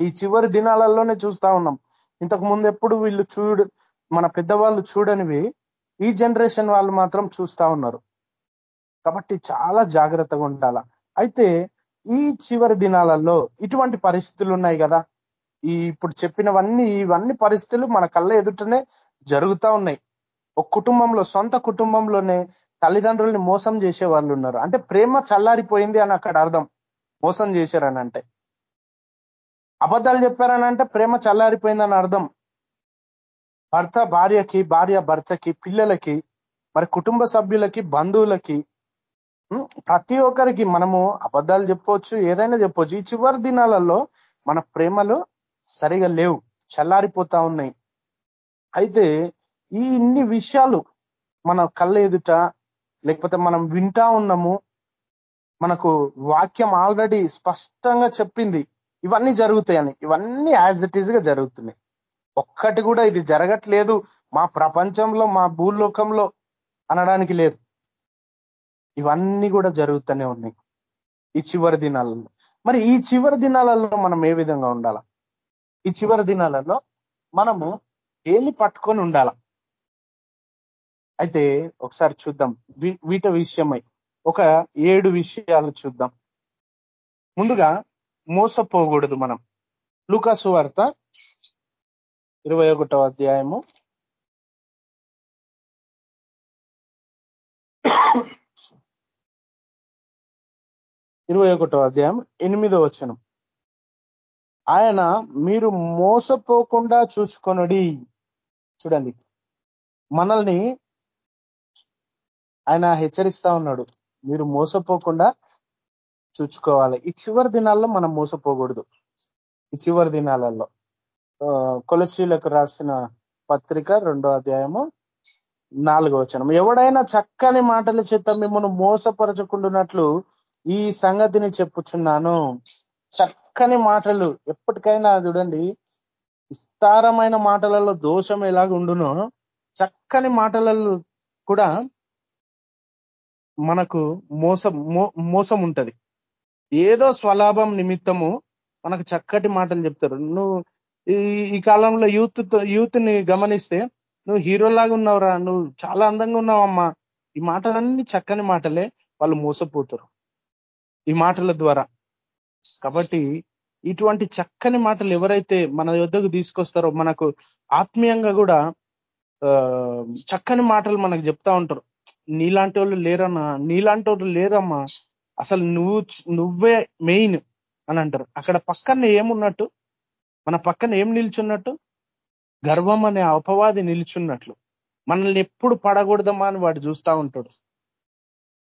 ఈ చివరి దినాలలోనే చూస్తా ఉన్నాం. ఇంతకు ముందు ఎప్పుడు వీళ్ళు చూడు మన పెద్దవాళ్ళు చూడనివి ఈ జనరేషన్ వాళ్ళు మాత్రం చూస్తా ఉన్నారు. కాబట్టి చాలా జాగ్రత్తగా ఉండాల? అయితే ఈ చివరి దినాలలో ఇటువంటి పరిస్థితులు ఉన్నాయి కదా. ఈ ఇప్పుడు చెప్పినవన్నీ ఇవన్నీ పరిస్థితులు మన కళ్ళ ఎదుటనే జరుగుతా ఉన్నాయి. ఒక కుటుంబంలో సొంత కుటుంబంలోనే తల్లిదండ్రుల్ని మోసం చేసే వాళ్ళు ఉన్నారు. అంటే ప్రేమ చల్లారిపోయింది అని అక్కడ అర్థం. మోసం చేశారని అంటే అబద్ధాలు చెప్పారని అంటే ప్రేమ చల్లారిపోయిందని అర్థం. భర్త భార్యకి భార్య భర్తకి పిల్లలకి మరి కుటుంబ సభ్యులకి బంధువులకి ప్రతి ఒక్కరికి మనము అబద్ధాలు చెప్పవచ్చు ఏదైనా చెప్పవచ్చు. ఈ చివరి దినాలలో మన ప్రేమలు సరిగా లేవు చల్లారిపోతా ఉన్నాయి. అయితే ఈ ఇన్ని విషయాలు మన కళ్ళ ఎదుట లేకపోతే మనం వింటా ఉన్నాము మనకు వాక్యం ఆల్రెడీ స్పష్టంగా చెప్పింది ఇవన్నీ జరుగుతాయని ఇవన్నీ యాజ్ ఇట్ ఈజ్గా జరుగుతున్నాయి. ఒక్కటి కూడా ఇది జరగట్లేదు మా ప్రపంచంలో మా భూలోకంలో అనడానికి లేదు. ఇవన్నీ కూడా జరుగుతూనే ఉన్నాయి. ఈ చివరి దినాలలో. మరి ఈ చివరి దినాలలో మనం ఏ విధంగా ఉండాల? ఈ చివరి దినాలలో మనము ఏమి పట్టుకొని ఉండాల? అయితే ఒకసారి చూద్దాం. వీట విషయమై ఒక ఏడు విషయాలు చూద్దాం. ముందుగా మోసపోకూడదు మనం. లూకాసు వార్త ఇరవై అధ్యాయము ఇరవై ఒకటో అధ్యాయం ఎనిమిదో వచనం. ఆయన మీరు మోసపోకుండా చూసుకొనడి చూడండి. మనల్ని ఆయన హెచ్చరిస్తా ఉన్నాడు. మీరు మోసపోకుండా చూసుకోవాలి ఈ చివరి దినాల్లో మనం మోసపోకూడదు. ఈ చివరి దినాలలో. కొలసీలకు రాసిన పత్రిక రెండో అధ్యాయము నాలుగో వచనం. ఎవడైనా చక్కని మాటల చేత మిమ్మల్ని మోసపరచుకుంటున్నట్లు ఈ సంగతిని చెప్పుచున్నాను. చక్కని మాటలు. ఎప్పటికైనా చూడండి విస్తారమైన మాటలలో దోషం ఎలాగ ఉండునో చక్కని మాటలలో కూడా మనకు మోసం మోసం ఉంటది. ఏదో స్వలాభం నిమిత్తము మనకు చక్కటి మాటలు చెప్తారు. నువ్వు ఈ కాలంలో యూత్ యూత్ని గమనిస్తే నువ్వు హీరోలాగా ఉన్నావురా నువ్వు చాలా అందంగా ఉన్నావమ్మా. ఈ మాటలన్నీ చక్కని మాటలే వాళ్ళు మోసపోతారు. ఈ మాటల ద్వారా. కాబట్టి ఇటువంటి చక్కని మాటలు ఎవరైతే మన యొద్దకు తీసుకొస్తారో మనకు ఆత్మీయంగా కూడా చక్కని మాటలు మనకు చెప్తా ఉంటారు. నీలాంటి వాళ్ళు లేరన్నా నీలాంటి వాళ్ళు లేరమ్మా. అసలు నువ్వు నువ్వే మెయిన్ అని అంటారు. అక్కడ పక్కన ఏమున్నట్టు? మన పక్కన ఏం నిల్చున్నట్టు? గర్వం అనే అపవాది నిల్చున్నట్లు. మనల్ని ఎప్పుడు పడకూడదమ్మా అని వాడు చూస్తా ఉంటాడు.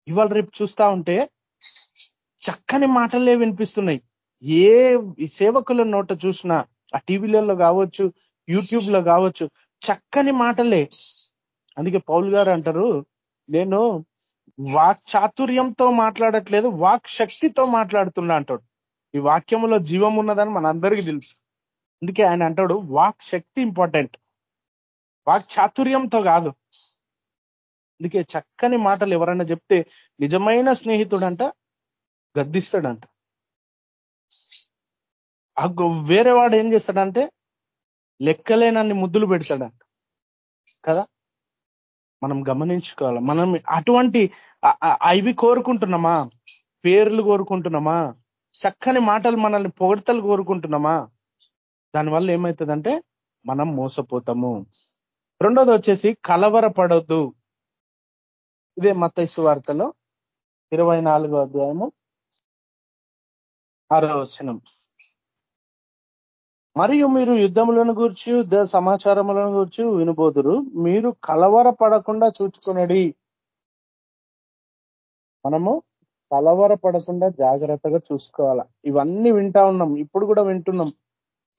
ఇవాళ రేపు చూస్తా ఉంటే చక్కని మాటలే వినిపిస్తున్నాయి. ఏ సేవకుల నోట చూసినా ఆ టీవీలలో కావచ్చు యూట్యూబ్లో కావచ్చు చక్కని మాటలే. అందుకే పౌల్ గారు అంటారు నేను వాక్ చాతుర్యంతో మాట్లాడట్లేదు వాక్ శక్తితో మాట్లాడుతున్నా అంటాడు. ఈ వాక్యంలో జీవం ఉన్నదని మనందరికీ తెలుసు. అందుకే ఆయన అంటాడు వాక్ శక్తి ఇంపార్టెంట్. వాక్ చాతుర్యంతో కాదు. అందుకే చక్కని మాటలు ఎవరైనా చెప్తే నిజమైన స్నేహితుడంట గద్దిస్తాడంట. వేరే వాడు ఏం చేస్తాడంటే లెక్కలేనన్ని ముద్దులు పెడతాడంట. కదా? మనం గమనించుకోవాలి. మనం అటువంటి అవి కోరుకుంటున్నామా? పేర్లు కోరుకుంటున్నామా? చక్కని మాటలు మనల్ని పొగడతలు కోరుకుంటున్నామా? దానివల్ల ఏమవుతుందంటే మనం మోసపోతాము. రెండోది వచ్చేసి కలవరపడొద్దు. ఇదే మత్తైసు వార్తలో ఇరవై నాలుగో అధ్యాయము ఆరో వచనం మరియు మీరు యుద్ధములను గూర్చి యుద్ధ సమాచారములను గూర్చి వినబోదురు. మీరు కలవర పడకుండా చూచుకునడి. మనము కలవర పడకుండా జాగ్రత్తగా చూసుకోవాలా. ఇవన్నీ వింటా ఉన్నాం. ఇప్పుడు కూడా వింటున్నాం.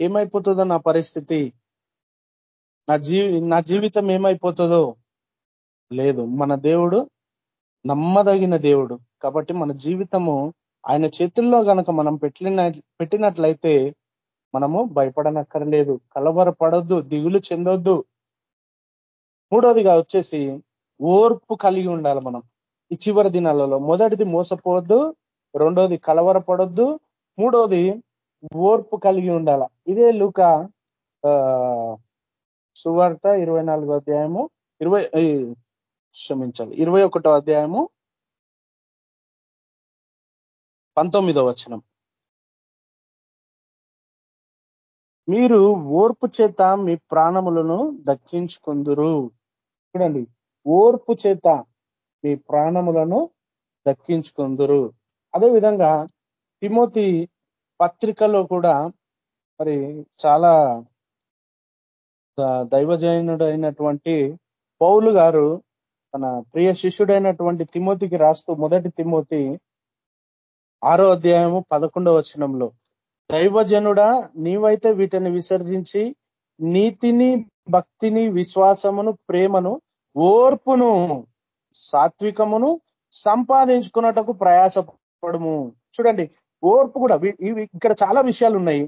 ఏమైపోతుందో నా పరిస్థితి? నా జీవి నా జీవితం ఏమైపోతుందో? లేదు. మన దేవుడు నమ్మదగిన దేవుడు. కాబట్టి మన జీవితము ఆయన చేతుల్లో గనక మనం పెట్టిన పెట్టినట్లయితే మనము భయపడనక్కర్లేదు కలవరపడద్దు దిగులు చెందొద్దు. మూడోదిగా వచ్చేసి ఓర్పు కలిగి ఉండాలి మనం. ఈ చివరి దినాలలో మొదటిది మోసపోవద్దు రెండోది కలవరపడొద్దు మూడోది ఓర్పు కలిగి ఉండాల. ఇదే లూక సువార్త ఇరవై అధ్యాయము ఇరవై క్షమించాలి ఇరవై ఒకటో అధ్యాయము పంతొమ్మిదో వచనం. మీరు ఓర్పు చేత మీ ప్రాణములను దక్కించుకుందురు. చూడండి ఓర్పు చేత మీ ప్రాణములను దక్కించుకుందురు. అదేవిధంగా తిమోతి పత్రికలో కూడా మరి చాలా దైవజనుడు పౌలు గారు తన ప్రియ శిష్యుడైనటువంటి తిమోతికి రాస్తూ మొదటి తిమోతి ఆరో అధ్యాయము పదకొండవ వచనంలో దైవజనుడా నీవైతే వీటిని విసర్జించి నీతిని భక్తిని విశ్వాసమును ప్రేమను ఓర్పును సాత్వికమును సంపాదించుకున్నటకు ప్రయాసపడము. చూడండి ఓర్పు కూడా ఇవి ఇక్కడ చాలా విషయాలు ఉన్నాయి.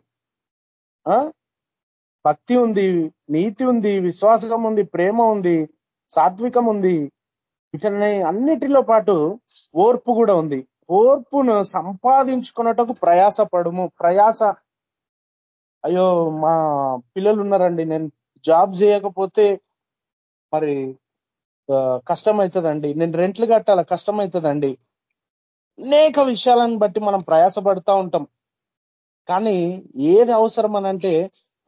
భక్తి ఉంది నీతి ఉంది విశ్వాసం ఉంది ప్రేమ ఉంది సాత్వికం ఉంది. ఇక్కడ అన్నిటిలో పాటు ఓర్పు కూడా ఉంది. ఓర్పును సంపాదించుకున్నటకు ప్రయాసపడము. ప్రయాస అయ్యో మా పిల్లలు ఉన్నారండి నేను జాబ్ చేయకపోతే మరి కష్టమవుతుందండి నేను రెంట్లు కట్టాల కష్టమవుతుందండి అనేక విషయాలను బట్టి మనం ప్రయాసపడతా ఉంటాం. కానీ ఏది అవసరం అనంటే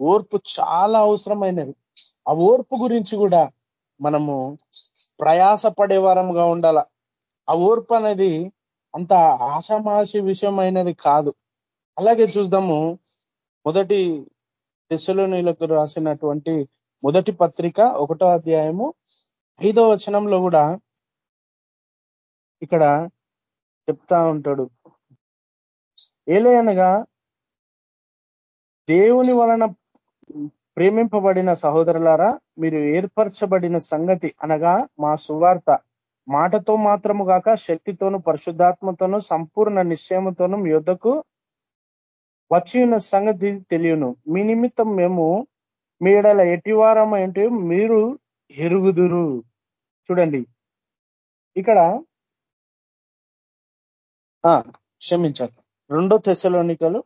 ఓర్పు చాలా అవసరమైనది. ఆ ఓర్పు గురించి కూడా మనము ప్రయాస పడేవారంగా ఉండాల. ఆ ఓర్పు అనేది అంత ఆషామాషి విషయమైనది కాదు. అలాగే చూద్దాము. మొదటి దశలోనిలకు రాసినటువంటి మొదటి పత్రిక ఒకటో అధ్యాయము ఐదో వచనంలో కూడా ఇక్కడ చెప్తా ఉంటాడు. ఏలే అనగా దేవుని వలన ప్రేమింపబడిన సహోదరులారా మీరు ఏర్పరచబడిన సంగతి అనగా మా సువార్త. మాటతో మాత్రము కాక శక్తితోను పరిశుద్ధాత్మతోను సంపూర్ణ నిశ్చయముతోను యుద్ధకు వచ్చి ఉన్న సంగతి తెలియను. మీ నిమిత్తం మేము మీడల ఎటివారం ఏంటి మీరు ఎరుగుదురు. చూడండి. ఇక్కడ క్షమించాలి రెండో తెశలోనికలు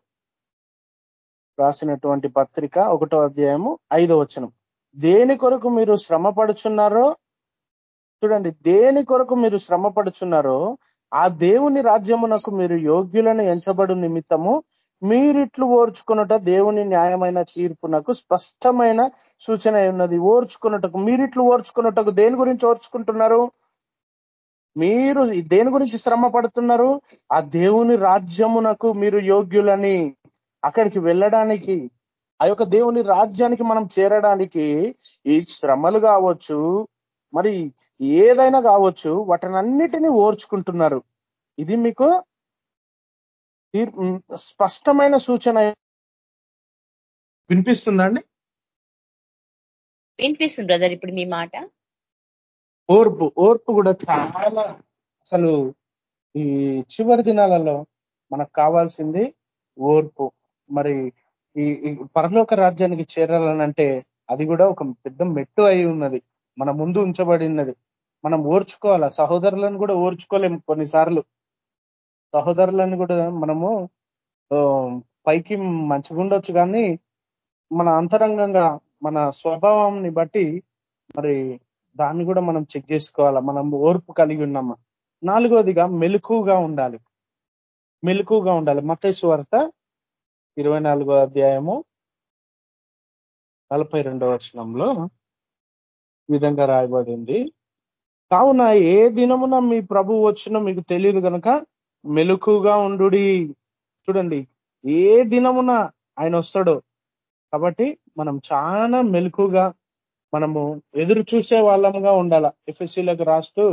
రాసినటువంటి పత్రిక ఒకటో అధ్యాయము ఐదో వచనం. దేని కొరకు మీరు శ్రమ పడుచున్నారో చూడండి దేని కొరకు మీరు శ్రమ పడుచున్నారో ఆ దేవుని రాజ్యమునకు మీరు యోగ్యులను ఎంచబడు నిమిత్తము మీరిట్లు ఓర్చుకున్నట దేవుని న్యాయమైన తీర్పునకు స్పష్టమైన సూచన ఉన్నది. ఓర్చుకున్నటకు మీరిట్లు ఓర్చుకున్నటకు దేని గురించి ఓర్చుకుంటున్నారు? మీరు దేని గురించి శ్రమ పడుతున్నారు ఆ దేవుని రాజ్యమునకు మీరు యోగ్యులని అక్కడికి వెళ్ళడానికి ఆ యొక్క దేవుని రాజ్యానికి మనం చేరడానికి ఈ శ్రమలు కావచ్చు మరి ఏదైనా కావచ్చు వాటినన్నిటినీ ఓర్చుకుంటున్నారు. ఇది మీకు స్పష్టమైన సూచన వినిపిస్తుందండి? వినిపిస్తుంది బ్రదర్ ఇప్పుడు మీ మాట. ఓర్పు ఓర్పు కూడా చాలా అసలు ఈ చివరి దినాలలో మనకు కావాల్సింది ఓర్పు. మరి ఈ పరలోక రాజ్యానికి చేరాలనంటే అది కూడా ఒక పెద్ద మెట్టు అయి ఉన్నది. మన ముందు ఉంచబడినది. మనం ఓర్చుకోవాలా? సహోదరులను కూడా ఓర్చుకోలేము కొన్నిసార్లు. సహోదరులను కూడా మనము పైకి మంచిగా ఉండొచ్చు కానీ మన అంతరంగంగా మన స్వభావాన్ని బట్టి మరి దాన్ని కూడా మనం చెక్ చేసుకోవాలా? మనం ఓర్పు కలిగి ఉన్నామా? నాలుగోదిగా మెలకుగా ఉండాలి. మెలకుగా ఉండాలి. మతేసు వార్త ఇరవై నాలుగో అధ్యాయము నలభై రెండవ వచనంలో విధంగా రాయబడింది. కావున ఏ దినమున మీ ప్రభు వచ్చినా మీకు తెలియదు కనుక మెలుకుగా ఉండు చూడండి ఏ దినమున ఆయన వస్తాడు. కాబట్టి మనం చాలా మెలుకుగా మనము ఎదురు చూసే వాళ్ళంగా ఉండాల. ఎఫ్ఎస్సీలకు రాస్తూ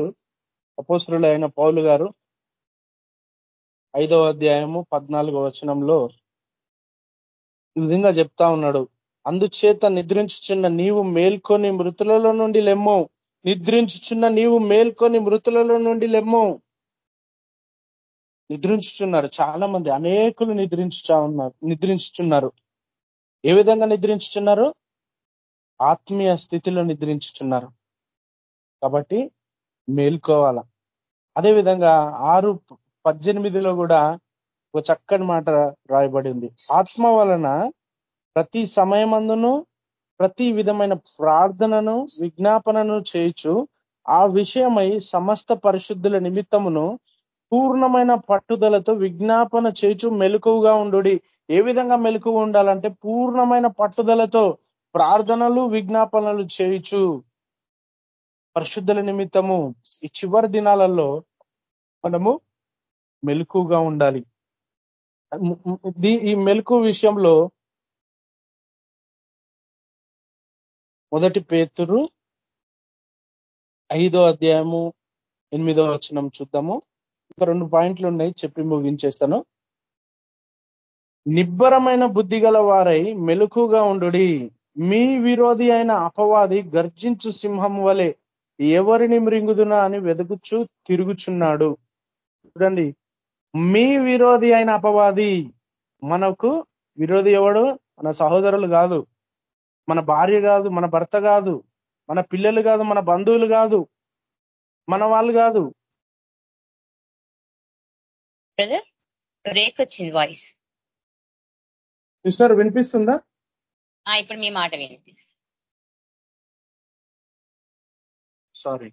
అపోసరులు అయిన పౌలు గారు ఐదవ అధ్యాయము పద్నాలుగో వచనంలో ఈ విధంగా చెప్తా ఉన్నాడు. అందుచేత నిద్రించుచున్న నీవు మేల్కొని మృతులలో నుండి లెమ్మవు. నిద్రించుచున్న నీవు మేల్కొని మృతులలో నుండి లెమ్మవు. నిద్రించుచున్నారు. చాలా మంది అనేకులు నిద్రించుచా ఉన్నారు నిద్రించుచున్నారు. ఏ విధంగా నిద్రించుచున్నారు? ఆత్మీయ స్థితిలో నిద్రించుచున్నారు. కాబట్టి మేల్కోవాల. అదేవిధంగా ఆరు పద్దెనిమిదిలో కూడా ఒక చక్కని మాట రాయబడింది. ఆత్మ వలన ప్రతి సమయమందును ప్రతి విధమైన ప్రార్థనను విజ్ఞాపనను చేయొచ్చు ఆ విషయమై సమస్త పరిశుద్ధుల నిమిత్తమును పూర్ణమైన పట్టుదలతో విజ్ఞాపన చేచు మెలకువగా ఉండు ఏ విధంగా మెలకువ ఉండాలంటే పూర్ణమైన పట్టుదలతో ప్రార్థనలు విజ్ఞాపనలు చేయుచు. పరిశుద్ధుల నిమిత్తము ఈ చివరి దినాలలో మనము మెలకుగా ఉండాలి. ఈ మెలకు విషయంలో మొదటి పేతురు ఐదో అధ్యాయము ఎనిమిదో వచనం చూద్దాము. ఇంకా రెండు పాయింట్లు ఉన్నాయి చెప్పి ముగించేస్తాను. నిబ్బరమైన బుద్ధి గల వారై మెలకుగా ఉండు మీ విరోధి అయిన అపవాది గర్జించు సింహం వలె ఎవరిని మృంగుదునా అని వెతుకుచు తిరుగుచున్నాడు. చూడండి మీ విరోధి అయిన అపవాది మనకు విరోధి ఎవడు? మన సహోదరులు కాదు. మన భార్య కాదు మన భర్త కాదు మన పిల్లలు కాదు మన బంధువులు కాదు మన వాళ్ళు కాదు. బ్రదర్ బ్రేక్ వచ్చింది వాయిస్ సిస్టర్ వినిపిస్తుందా? ఇప్పుడు మీ మాట వినిపిస్తుంది. సారీ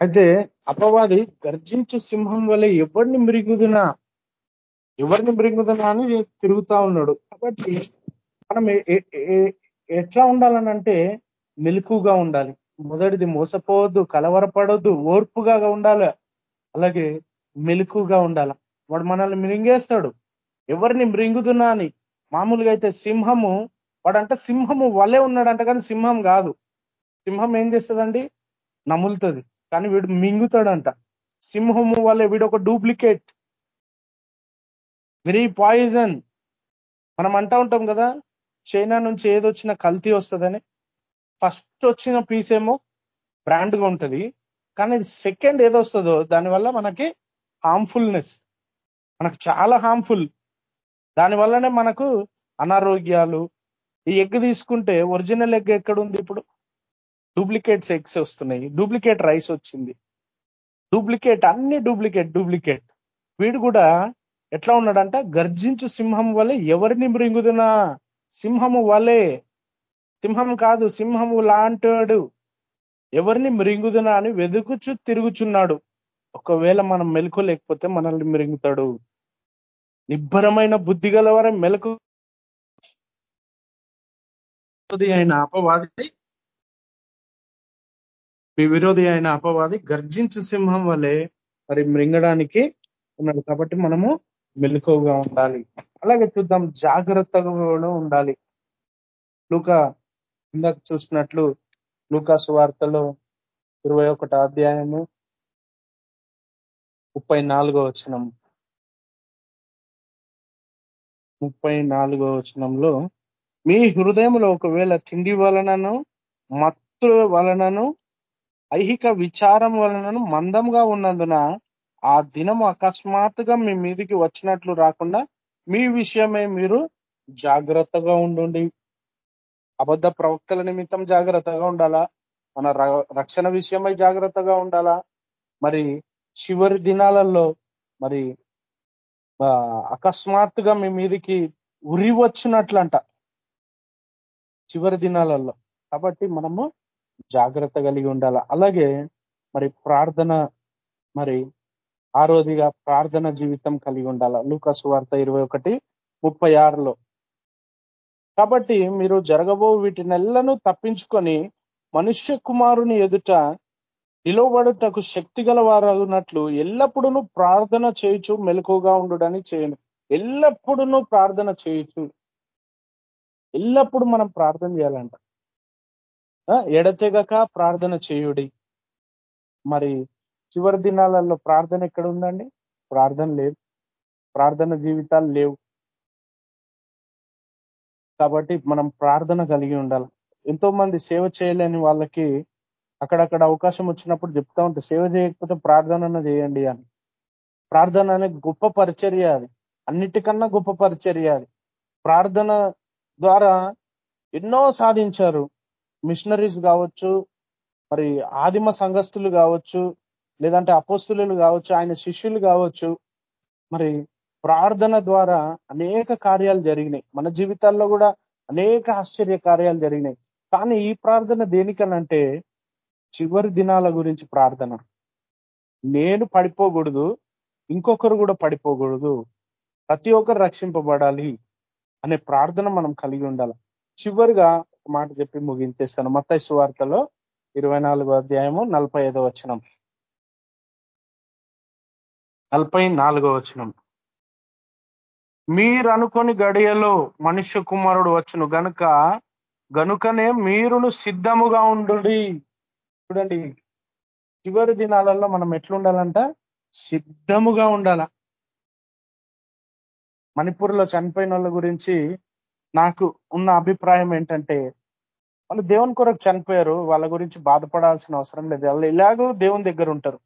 అయితే అపవాది గర్జించు సింహం వల్ల ఎవరిని మృగుదునా? ఎవరిని మృగుదునా అని తిరుగుతా ఉన్నాడు. కాబట్టి మనం ఎట్లా ఉండాలనంటే మెలకుగా ఉండాలి. మొదటిది మోసపోవద్దు కలవరపడొద్దు ఓర్పుగా ఉండాలి. అలాగే మెలకుగా ఉండాల. వాడు మనల్ని మృంగేస్తాడు ఎవరిని మృంగుతున్నా అని. మామూలుగా అయితే సింహము వాడంట సింహము వలే ఉన్నాడంట కానీ సింహం కాదు. సింహం ఏం చేస్తుందండి? నములుతుంది. కానీ వీడు మింగుతాడంట. సింహము వల్లే వీడు ఒక డూప్లికేట్. Very poison. మనం అంటా ఉంటాం కదా చైనా నుంచి ఏదొచ్చిన కల్తీ వస్తుందని ఫస్ట్ వచ్చిన పీస్ ఏమో బ్రాండ్గా ఉంటుంది. కానీ సెకండ్ ఏదొస్తుందో దానివల్ల మనకి హార్మ్ఫుల్నెస్. మనకు చాలా హార్మ్ఫుల్. దానివల్లనే మనకు అనారోగ్యాలు. ఈ ఎగ్ తీసుకుంటే ఒరిజినల్ ఎగ్ ఎక్కడుంది ఇప్పుడు? డూప్లికేట్స్ ఎగ్స్ వస్తున్నాయి. డూప్లికేట్ రైస్ వచ్చింది. డూప్లికేట్ అన్ని డూప్లికేట్ డూప్లికేట్. వీడు కూడా ఎట్లా ఉన్నాడంట? గర్జించు సింహం వల్ల ఎవరిని మృంగుదునా? సింహము వలే. సింహం కాదు సింహము లాంటాడు. ఎవరిని మృంగుదునా అని వెదుకుచు తిరుగుచున్నాడు. ఒకవేళ మనం మెలకు లేకపోతే మనల్ని మృంగుతాడు నిబ్బరమైన బుద్ధి గలవారే మెలకు అయిన అపవాది మీ విరోధి అయిన అపవాది గర్జించు సింహం వలె మరి మృంగడానికి ఉన్నాడు కాబట్టి మనము మెలుకోగా ఉండాలి. అలాగే చూద్దాం. జాగ్రత్తగా ఉండాలి. లూక ఇందాక చూసినట్లు లూకాసు వార్తలో ఇరవై ఒకటి అధ్యాయము ముప్పై నాలుగో వచనం. ముప్పై నాలుగో వచనంలో మీ హృదయంలో ఒకవేళ తిండి వలనను మత్తు వలనను ఐహిక విచారం వలనను మందంగా ఉన్నందున ఆ దినం అకస్మాత్తుగా మీ మీదికి వచ్చినట్లు రాకుండా మీ విషయమే మీరు జాగ్రత్తగా ఉండండి. అబద్ధ ప్రవక్తల నిమిత్తం జాగ్రత్తగా ఉండాలా? మన రక్షణ విషయమై జాగ్రత్తగా ఉండాలా? మరి చివరి దినాలలో మరి అకస్మాత్తుగా మీ మీదికి ఉరి వచ్చినట్లంట. చివరి దినాలలో. కాబట్టి మనము జాగ్రత్త కలిగి ఉండాల. అలాగే మరి ప్రార్థన మరి ఆరోదిగా ప్రార్థన జీవితం కలిగి ఉండాల. లూకసు వార్త ఇరవై ఒకటి ముప్పై ఆరులో. కాబట్టి మీరు జరగబో వీటినెల్లను తప్పించుకొని మనుష్య కుమారుని ఎదుట నిలవబడుటకు శక్తి గలవారగునట్లు ఎల్లప్పుడూ ప్రార్థన చేయొచ్చు మెలకుగా ఉండుడని చేయను. ఎల్లప్పుడూ ప్రార్థన చేయొచ్చు ఎల్లప్పుడు మనం ప్రార్థన చేయాలంట. ఎడతెగక ప్రార్థన చేయుడి. మరి చివరి దినాలలో ప్రార్థన ఎక్కడ ఉందండి ప్రార్థన లేదు. ప్రార్థన జీవితాలు లేవు. కాబట్టి మనం ప్రార్థన కలిగి ఉండాలి. ఎంతో మంది సేవ చేయలేని వాళ్ళకి అక్కడక్కడ అవకాశం వచ్చినప్పుడు చెప్తా ఉంటే సేవ చేయకపోతే ప్రార్థన చేయండి అని. ప్రార్థన అనే గొప్ప పరిచర్య అది. అన్నిటికన్నా గొప్ప పరిచర్య అది. ప్రార్థన ద్వారా ఎన్నో సాధించారు. మిషనరీస్ కావచ్చు మరి ఆదిమ సంఘస్థులు కావచ్చు లేదంటే అపోస్తులు కావచ్చు ఆయన శిష్యులు కావచ్చు మరి ప్రార్థన ద్వారా అనేక కార్యాలు జరిగినాయి. మన జీవితాల్లో కూడా అనేక ఆశ్చర్య కార్యాలు జరిగినాయి. కానీ ఈ ప్రార్థన దేనికనంటే చివరి దినాల గురించి ప్రార్థన. నేను పడిపోకూడదు ఇంకొకరు కూడా పడిపోకూడదు. ప్రతి ఒక్కరు రక్షింపబడాలి అనే ప్రార్థన మనం కలిగి ఉండాలి. చివరిగా ఒక మాట చెప్పి ముగించేస్తాను. మత్తైసు వార్తలో ఇరవై నాలుగో అధ్యాయము నలభై ఐదో వచనం. నలభై నాలుగో వచనం. మీరు అనుకొని గడియలో మనుష్య కుమారుడు వచ్చును గనుక గనుకనే మీరును సిద్ధముగా ఉండు చూడండి చివరి దినాలలో మనం ఎట్లుండాలంట? సిద్ధముగా ఉండాల. మణిపూర్లో చనిపోయిన వాళ్ళ గురించి నాకు ఉన్న అభిప్రాయం ఏంటంటే వాళ్ళు దేవుని కొరకు చనిపోయారు వాళ్ళ గురించి బాధపడాల్సిన అవసరం లేదు. వాళ్ళు ఇలాగూ దేవుని దగ్గర ఉంటారు.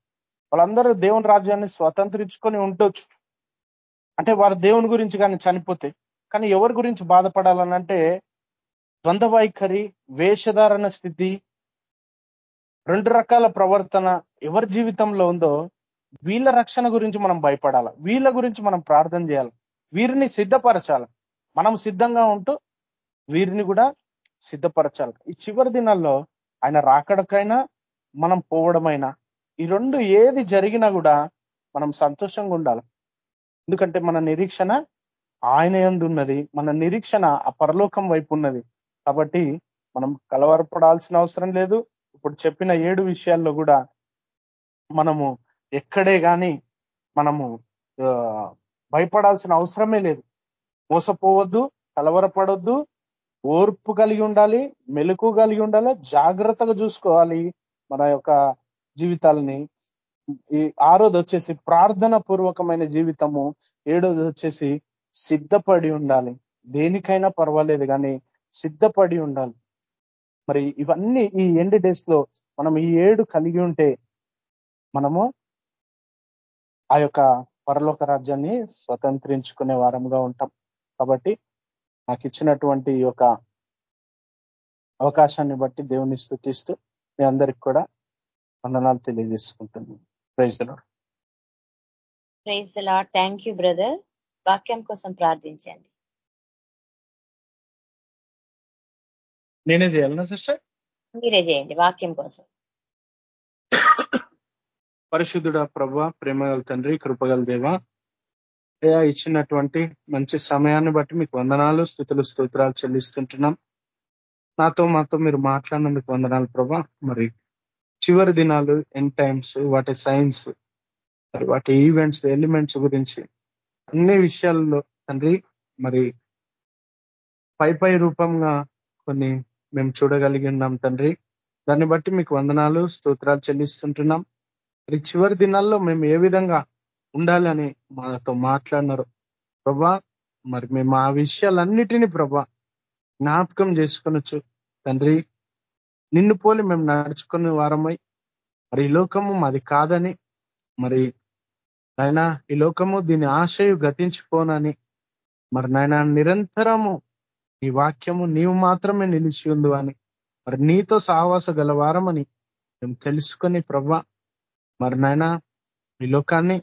వాళ్ళందరూ దేవుని రాజ్యాన్ని స్వతంత్రించుకొని ఉండొచ్చు. అంటే వారు దేవుని గురించి కానీ చనిపోతే కానీ ఎవరి గురించి బాధపడాలనంటే ద్వంద్వ వైఖరి వేషధారణ స్థితి రెండు రకాల ప్రవర్తన ఎవరి జీవితంలో ఉందో వీళ్ళ రక్షణ గురించి మనం భయపడాలి. వీళ్ళ గురించి మనం ప్రార్థన చేయాలి. వీరిని సిద్ధపరచాలి. మనం సిద్ధంగా ఉంటూ వీరిని కూడా సిద్ధపరచాలి. ఈ చివరి దినాల్లో ఆయన రాకడకైనా మనం పోవడమైనా ఈ రెండు ఏది జరిగినా కూడా మనం సంతోషంగా ఉండాలి. ఎందుకంటే మన నిరీక్షణ ఆయన ఉన్నది. మన నిరీక్షణ ఆ పరలోకం వైపు ఉన్నది. కాబట్టి మనం కలవరపడాల్సిన అవసరం లేదు. ఇప్పుడు చెప్పిన ఏడు విషయాల్లో కూడా మనము ఎక్కడే కానీ మనము భయపడాల్సిన అవసరమే లేదు. మోసపోవద్దు కలవరపడొద్దు. ఓర్పు కలిగి ఉండాలి మెలకు కలిగి ఉండాలి జాగ్రత్తగా చూసుకోవాలి. మన యొక్క జీవితాలని ఈ ఆరోది వచ్చేసి ప్రార్థన పూర్వకమైన జీవితము ఏడోది వచ్చేసి సిద్ధపడి ఉండాలి. దేనికైనా పర్వాలేదు కానీ సిద్ధపడి ఉండాలి. మరి ఇవన్నీ ఈ ఎండ్ డేస్లో మనం ఈ ఏడు కలిగి ఉంటే మనము ఆ యొక్క పరలోక రాజ్యాన్ని స్వతంత్రించుకునే వారంగా ఉంటాం. కాబట్టి నాకు ఇచ్చినటువంటి యొక్క అవకాశాన్ని బట్టి దేవుని స్థుతిస్తూ మీ అందరికి కూడా వందనాలు తెలియజేసుకుంటున్నాను. Praise the praise the lord thank you brother వాక్యం కోసం ప్రార్థించండి. నేనే చేయాలనా సిస్టర్ మీరే చేయండి వాక్యం కోసం. పరిశుద్ధుడ ప్రభ ప్రేమగల తండ్రి కృపగల దేవ అయ్యా ఇచ్చినటువంటి మంచి సమయాన్ని బట్టి మీకు వందనాలు స్థుతులు స్తోత్రాలు చెల్లిస్తుంటున్నాం. నాతో మాతో మీరు మాట్లాడినందుకు వందనాలు ప్రభా. మరి చివరి దినాలు ఎన్ టైమ్స్ వాటి సైన్స్ మరి వాటి ఈవెంట్స్ ఎలిమెంట్స్ గురించి అన్ని విషయాల్లో తండ్రి మరి పై పై రూపంగా కొన్ని మేము చూడగలిగి ఉన్నాం తండ్రి. దాన్ని బట్టి మీకు వందనాలు స్తోత్రాలు చెల్లిస్తుంటున్నాం. మరి చివరి దినాల్లో మేము ఏ విధంగా ఉండాలని మాతో మాట్లాడినారు ప్రభా మరి మేము ఆ విషయాలన్నిటినీ ప్రభా జ్ఞాపకం చేసుకొనొచ్చు తండ్రి. నిన్ను పోలి మేము నడుచుకునే వారమై మరి ఈ లోకము మాది కాదని మరి నాయన ఈ లోకము దీని ఆశయు గతించిపోనని మరి నాయన నిరంతరము ఈ వాక్యము నీవు మాత్రమే నిలిచి ఉందు అని మరి నీతో సహవాస గలవారమని మేము తెలుసుకొని ప్రభా మరి నాయన ఈ లోకాన్ని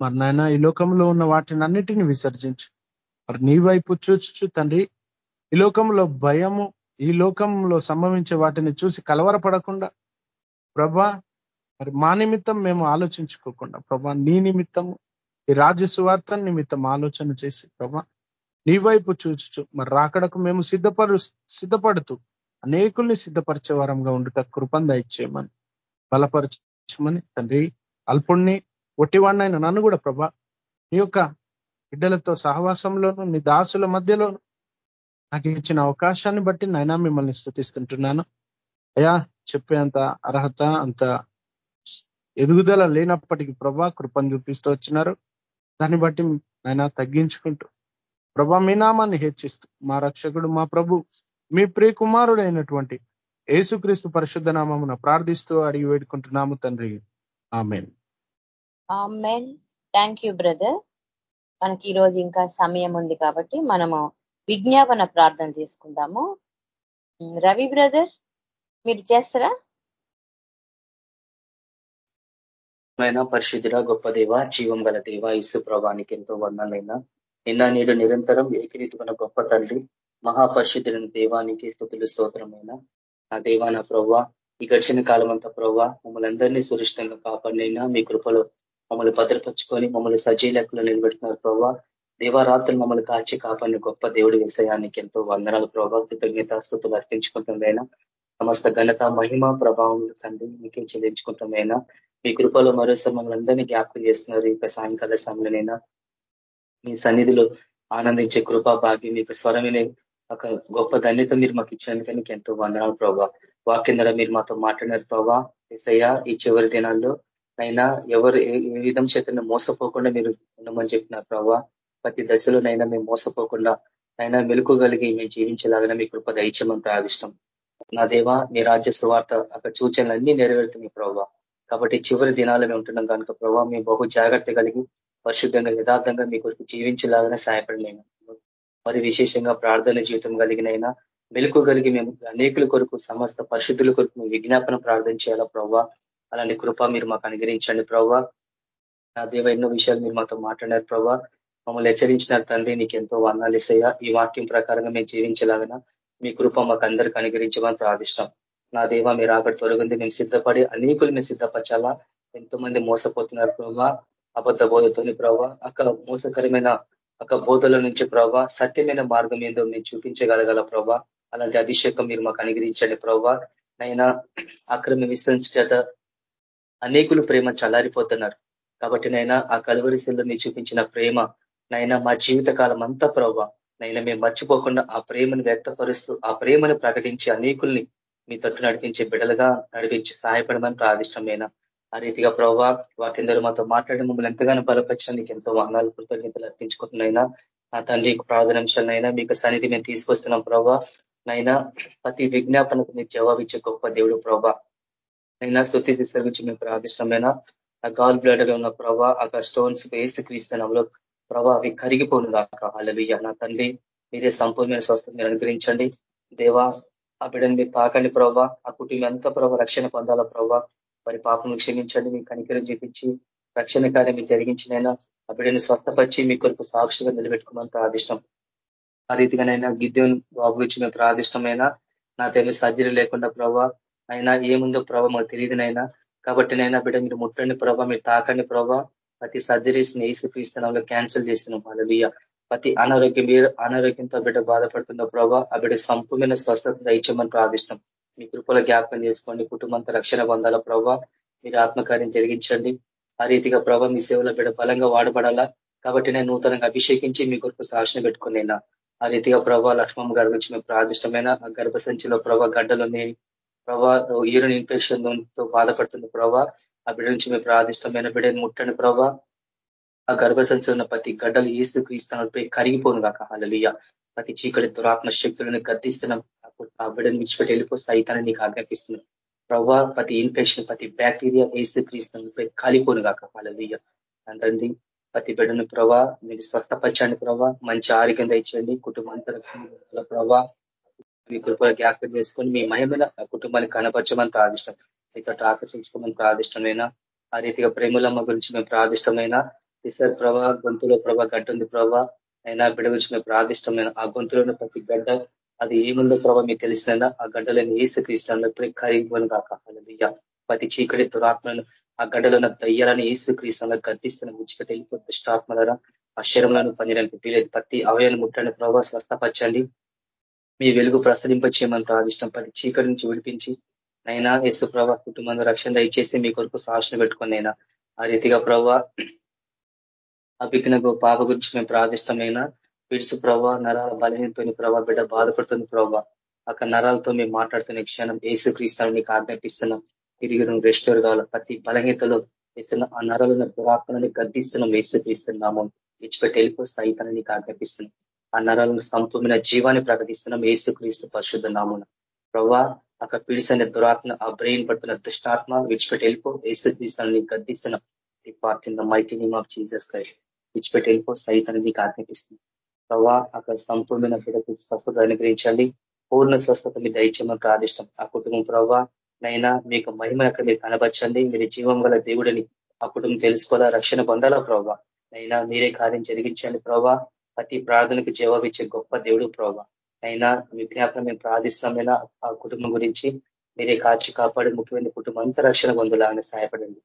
మరి నాయన ఈ లోకంలో ఉన్న వాటిని అన్నిటిని విసర్జించు. మరి నీ వైపు చూచు తండ్రి ఈ లోకంలో భయము ఈ లోకంలో సంభవించే వాటిని చూసి కలవరపడకుండా ప్రభా మరి మా నిమిత్తం మేము ఆలోచించుకోకుండా ప్రభా నీ నిమిత్తము ఈ రాజ్య సువార్త నిమిత్తం ఆలోచన చేసి ప్రభా నీ వైపు చూచుచు మరి రాకడకు మేము సిద్ధపడు సిద్ధపడుతూ అనేకుల్ని సిద్ధపరిచే వారంగా ఉండుట కృపంద ఇచ్చేయమని బలపరచమని తండ్రి అల్పుణ్ణి ఒట్టివాడినైన నన్ను కూడా ప్రభా నీ యొక్క బిడ్డలతో సహవాసంలోను నీ దాసుల మధ్యలోను నాకు ఇచ్చిన అవకాశాన్ని బట్టి నైనా మిమ్మల్ని స్థుతిస్తుంటున్నాను. అయా చెప్పేంత అర్హత అంత ఎదుగుదల లేనప్పటికీ ప్రభా కృపను చూపిస్తూ వచ్చినారు. దాన్ని బట్టి నైనా తగ్గించుకుంటూ ప్రభా మీ నామాన్ని హెచ్చిస్తూ మా రక్షకుడు మా ప్రభు మీ ప్రియ కుమారుడైనటువంటి యేసుక్రీస్తు పరిశుద్ధ నామమున ప్రార్థిస్తూ అడిగి వేడుకుంటున్నాము తండ్రి. ఆమెన్. Thank you brother. మనకి ఈరోజు ఇంకా సమయం ఉంది కాబట్టి మనము విజ్ఞాపన ప్రార్థన చేసుకుందాము. రవి బ్రదర్ మీరు చేస్తారా? అయినా గొప్ప దేవ జీవం గల దేవ ఇసు ప్రభానికి ఎంతో వర్ణాలైనా నిన్న నేడు నిరంతరం ఏకరీతిమైన గొప్ప తండ్రి మహాపరిశుద్ధులైన దేవానికి స్థుతులు స్తోత్రమైన. నా దేవా నా ప్రవ్వ ఈ గడిచిన కాలం అంతా ప్రవ్వ మమ్మల్ని అందరినీ సురక్షితంగా కాపాడినైనా. మీ కృపలో మమ్మల్ని భద్రపరుచుకొని మమ్మల్ని సజీలకులు నిలబెట్టినారు ప్రవ్వ. దేవారాత్రులు మమ్మల్ని కాచి కాపాడిన గొప్ప దేవుడి విషయానికి ఎంతో వందనాలు ప్రభావ కృతజ్ఞత స్థుతులు అర్పించుకుంటుందైనా సమస్త ఘనత మహిమ ప్రభావం తండ్రి మీకే చెల్లించుకుంటుందైనా మీ కృపలో మరోసారి మమ్మల్ని అందరినీ జ్ఞాపకం చేస్తున్నారు. ఇక సాయంకాల సమయంలోనైనా మీ సన్నిధిలో ఆనందించే కృపా భాగ్యం మీకు స్వరమైన ఒక గొప్ప ధన్యత మీరు మాకు ఇచ్చినందుకే నీకు ఎంతో వందనాలు ప్రభావ వాక్యం మీరు మాతో మాట్లాడినారు ప్రభావ ఎసయ్య ఈ చివరి దినాల్లో అయినా ఎవరు ఏ విధం చేత మోసపోకుండా మీరు ఉండమని చెప్పినారు ప్రభావ ప్రతి దశలోనైనా మేము మోసపోకుండా అయినా మెలుకోగలిగి మేము జీవించేలాగా మీ కృప దైత్యమంత ప్రార్థిష్టం నా దేవా మీ రాజ్య సువార్త అక్కడ సూచనలు అన్ని ప్రభావ కాబట్టి చివరి దినాలు మేము ఉంటున్నాం కనుక ప్రభావ మేము బహు జాగ్రత్త కలిగి పరిశుద్ధంగా యథార్థంగా మీ కొరకు జీవించేలాగానే సహాయపడినైనా. మరి విశేషంగా ప్రార్థన జీవితం కలిగినైనా మెలకు కలిగి మేము అనేకుల కొరకు సమస్త పరిశుద్ధుల కొరకు మేము విజ్ఞాపన ప్రార్థన చేయాలా ప్రవ్వా? అలాంటి కృప మీరు మాకు అనుగ్రహించండి ప్రవ్వా. నా దేవ ఎన్నో విషయాలు మీరు మాతో మాట్లాడారు ప్రవ్వా. మమ్మల్ని హెచ్చరించిన తండ్రి నీకు ఎంతో వర్ణాలు ఇస్తాయా ఈ వాక్యం ప్రకారంగా మేము జీవించేలాగా మీ కృప మాకు అందరికి అనుగ్రహించమని ప్రార్థిష్టం నా దేవ మీరు ఆకటి తొలగింది మేము సిద్ధపడి అనేకులు మేము సిద్ధపరచాలా? ఎంతో మంది మోసపోతున్నారు ప్రభావ అబద్ధ బోధతోని ప్రభావ అక్కడ మోసకరమైన ఒక బోధల నుంచి ప్రభావ సత్యమైన మార్గం ఏందో మేము చూపించగలగల ప్రభా. అలాంటి అభిషేకం మీరు మాకు అనుగ్రహించండి ప్రభావ నైనా అక్రమ విస్తరించేత అనేకులు ప్రేమ చల్లారిపోతున్నారు. కాబట్టి నైనా ఆ కలువరిశల్లో మీరు చూపించిన ప్రేమ నైనా మా జీవితకాలం అంతా ప్రభావ నైనా మేము మర్చిపోకుండా ఆ ప్రేమను వ్యక్తపరుస్తూ ఆ ప్రేమను ప్రకటించి అనేకుల్ని మీ తట్టు నడిపించే బిడలుగా నడిపించి సహాయపడమని ప్రాదిష్టమైన ఆ రీతిగా ప్రభావ వాటిందరూ మాతో మాట్లాడి మమ్మల్ని ఎంతగానో బలపరిచిన నీకు ఎంతో వందాలు కృతజ్ఞతలు అర్పించుకుంటున్నైనా నా తండ్రి ప్రార్థనాంశాలైనా మీకు సన్నిధి మేము తీసుకొస్తున్నాం ప్రభా. నైనా ప్రతి విజ్ఞాపనకు మీరు జవాబిచ్చే గొప్ప దేవుడు ప్రభా. నైనా స్థుతి శిస్టర్ గురించి మేము ప్రార్థిష్టమైన ఆ గాల్ బ్లడ్ ఉన్న ప్రభా ఆ స్టోన్స్ వేసి క్రీస్తనంలో ప్రభా అవి కరిగిపోను కాక అలవియ నా తండ్రి మీరే సంపూర్ణమైన స్వస్థ మీరు అనుగ్రహించండి. దేవా ఆ బిడ్డను మీరు తాకండి ప్రభావ ఆ కుటుంబం అంతా ప్రభావ రక్షణ పొందాలా ప్రభావ వారి పాపం క్షమించండి మీ కనికరం చూపించి రక్షణ కార్యం మీరు జరిగించినైనా ఆ బిడ్డని స్వస్థపరిచి మీ కొరకు సాక్షిగా నిలబెట్టుకోమని ప్రార్థిష్టం. ఆ రీతిగానైనా గిద్యం బాబు గురించి మేము ప్రార్థిష్టమైనా నా తెలివి సర్జరీ లేకుండా ప్రభావ అయినా ఏముందో ప్రభావ మాకు తెలియదునైనా కాబట్టి నైనా బిడ్డ మీరు ముట్టండి ప్రభావ మీరు తాకండి ప్రభావ ప్రతి సర్జరీస్ని ని క్రీస్తునంలో క్యాన్సిల్ చేస్తున్నాం అలలియ ప్రతి అనారోగ్యం మీద అనారోగ్యంతో బిడ్డ బాధపడుతున్న ప్రభావ ఆ బిడ్డ సంపూర్ణ స్వస్థత దయచేయమని ప్రార్థిష్టం మీ కృపలో జ్ఞాపకం చేసుకోండి కుటుంబంతో రక్షణ పొందాల ప్రభావ మీరు ఆత్మకార్యం జరిగించండి. ఆ రీతిగా ప్రభావ మీ సేవలో బిడ్డ బలంగా వాడబడాలా. కాబట్టి నేను నూతనంగా అభిషేకించి మీ కొరకు సాక్షణ పెట్టుకునేనా ఆ రీతిగా ప్రభా లక్ష్మణ్ గారి గురించి మేము ప్రాదిష్టమైన గర్భసంచిలో గడ్డలు గడ్డలోని ప్రభా యూరిన్ ఇన్ఫెక్షన్తో బాధపడుతున్న ప్రభా ఆ బిడ్డ నుంచి మేము ప్రార్థిష్టమైన బిడ్డని ముట్టని ప్రభావ ఆ గర్భసంచి ఉన్న ప్రతి గడ్డలు ఏసు క్రీస్తులపై కరిగిపోను కాక అలలియ ప్రతి చీకటి దురాత్మ శక్తులను గద్దిస్తున్నాం. ఆ బిడ్డను విడిచిపెట్టి వెళ్ళిపో సైతాన్ని నీకు ఆజ్ఞాపిస్తున్నాం. ప్రభావ ప్రతి ఇన్ఫెక్షన్ ప్రతి బ్యాక్టీరియా ఏసు క్రీస్తులపై కాలిపోను కాక అలలియ అంతండి ప్రతి బిడ్డను ప్రభా మీరు స్వస్థపరచండి ప్రభా. మంచి ఆరోగ్యం తెచ్చండి కుటుంబాంతర ప్రభా. మీ కృప జ్ఞాపకం చేసుకొని మీ మహిమల కుటుంబాన్ని కనపరచమని ప్రార్థిస్తాం మీతో ఆకర్షించుకోమని ప్రాదిష్టమైన ఆ రీతిగా ప్రేములమ్మ గురించి మేము ప్రాదిష్టమైన ఈసారి ప్రభా గొంతులో ప్రభా గడ్డ ఉంది ప్రభా అయినా బిడ గురించి మేము ప్రాదిష్టమైన ఆ గొంతులో ప్రతి గడ్డ అది ఏముందో ప్రభా మీకు తెలిసిన ఆ గడ్డలను ఏసు క్రీస్తున్న కరిగిపోను కాక ప్రతి చీకటి దురాత్మలను ఆ గడ్డలో ఉన్న దయ్యాలను ఏసు క్రీస్తున్న గర్తిస్తున్న విడిచిపెట్టి వెళ్ళిపోతే దుష్టాత్మల ఆ శరంలను పనిచేయడానికి వీలేదు ప్రతి అవయాన్ని ముట్టండి ప్రభావ స్వస్థపరచండి. మీ వెలుగు ప్రసరింపచేయమని ప్రార్థిష్టం ప్రతి చీకటి నుంచి విడిపించి నైనా యేసు ప్రభా కుటుంబంలో రక్షణ దయచేసి మీ కొరకు సాక్షణ పెట్టుకుని అయినా ఆ రీతిగా ప్రభ అభిజ్ఞ పాప గురించి మేము ప్రార్థిష్టమైనా పిడుసు ప్రభావ నరాల బలహీనతోని ప్రభావ బిడ్డ బాధపడుతుంది ప్రభావ అక్కడ నరాలతో మేము మాట్లాడుతున్న క్షణం ఏసు క్రీస్తాను నీకు ఆజ్ఞాపిస్తున్నాం. తిరిగి రెస్టోర్ కావాలి. ప్రతి బలహీనతలో వేస్తున్న ఆ నరాలను దురాత్మని గద్దిస్తున్నాం ఏసు క్రీస్తున్నాము ఇచ్చిపెట్టి వెళ్ళిపో సైతాన్ని నీకు ఆజ్ఞాపిస్తున్నాం. ఆ నరాలను సంపూర్ణ జీవాన్ని ప్రకటిస్తున్నాం ఏసు క్రీస్తు పరిశుద్ధ నామున ప్రభా అక్కడ పిడిసైన దురాత్మ ఆ బ్రెయిన్ పడుతున్న దుష్టాత్మ విడిచిపెట్టి వెళ్ళిపో ఏసు క్రీస్తాన్ని గద్దిస్తున్నాం part in the mighty name of Jesus Christ. విడిచిపెట్టి వెళ్ళిపో సైతాన్ని నీకు ఆజ్ఞాపిస్తుంది. ప్రభా అక్కడ సంపూర్ణ బిడ్డకు స్వస్థత అనుగ్రహించండి. పూర్ణ స్వస్థత మీ దయచేయమని ప్రార్థిష్టం. ఆ కుటుంబం ప్రభా నైనా మీకు మహిమ అక్కడ మీరు కనబరచండి. మీరు జీవం గల దేవుడిని ఆ కుటుంబం తెలుసుకోవాలా రక్షణ పొందాలా ప్రభా? నైనా మీరే కార్యం జరిగించండి ప్రభా. ప్రతి ప్రార్థనకు జవాబిచ్చే గొప్ప దేవుడు ప్రభా. అయినా మీ మేము ప్రార్థిస్తామైనా ఆ కుటుంబం గురించి మీరే కాచి కాపాడి ముఖ్యమైన కుటుంబం అంతా రక్షణ పొందులాగానే సహాయపడండి.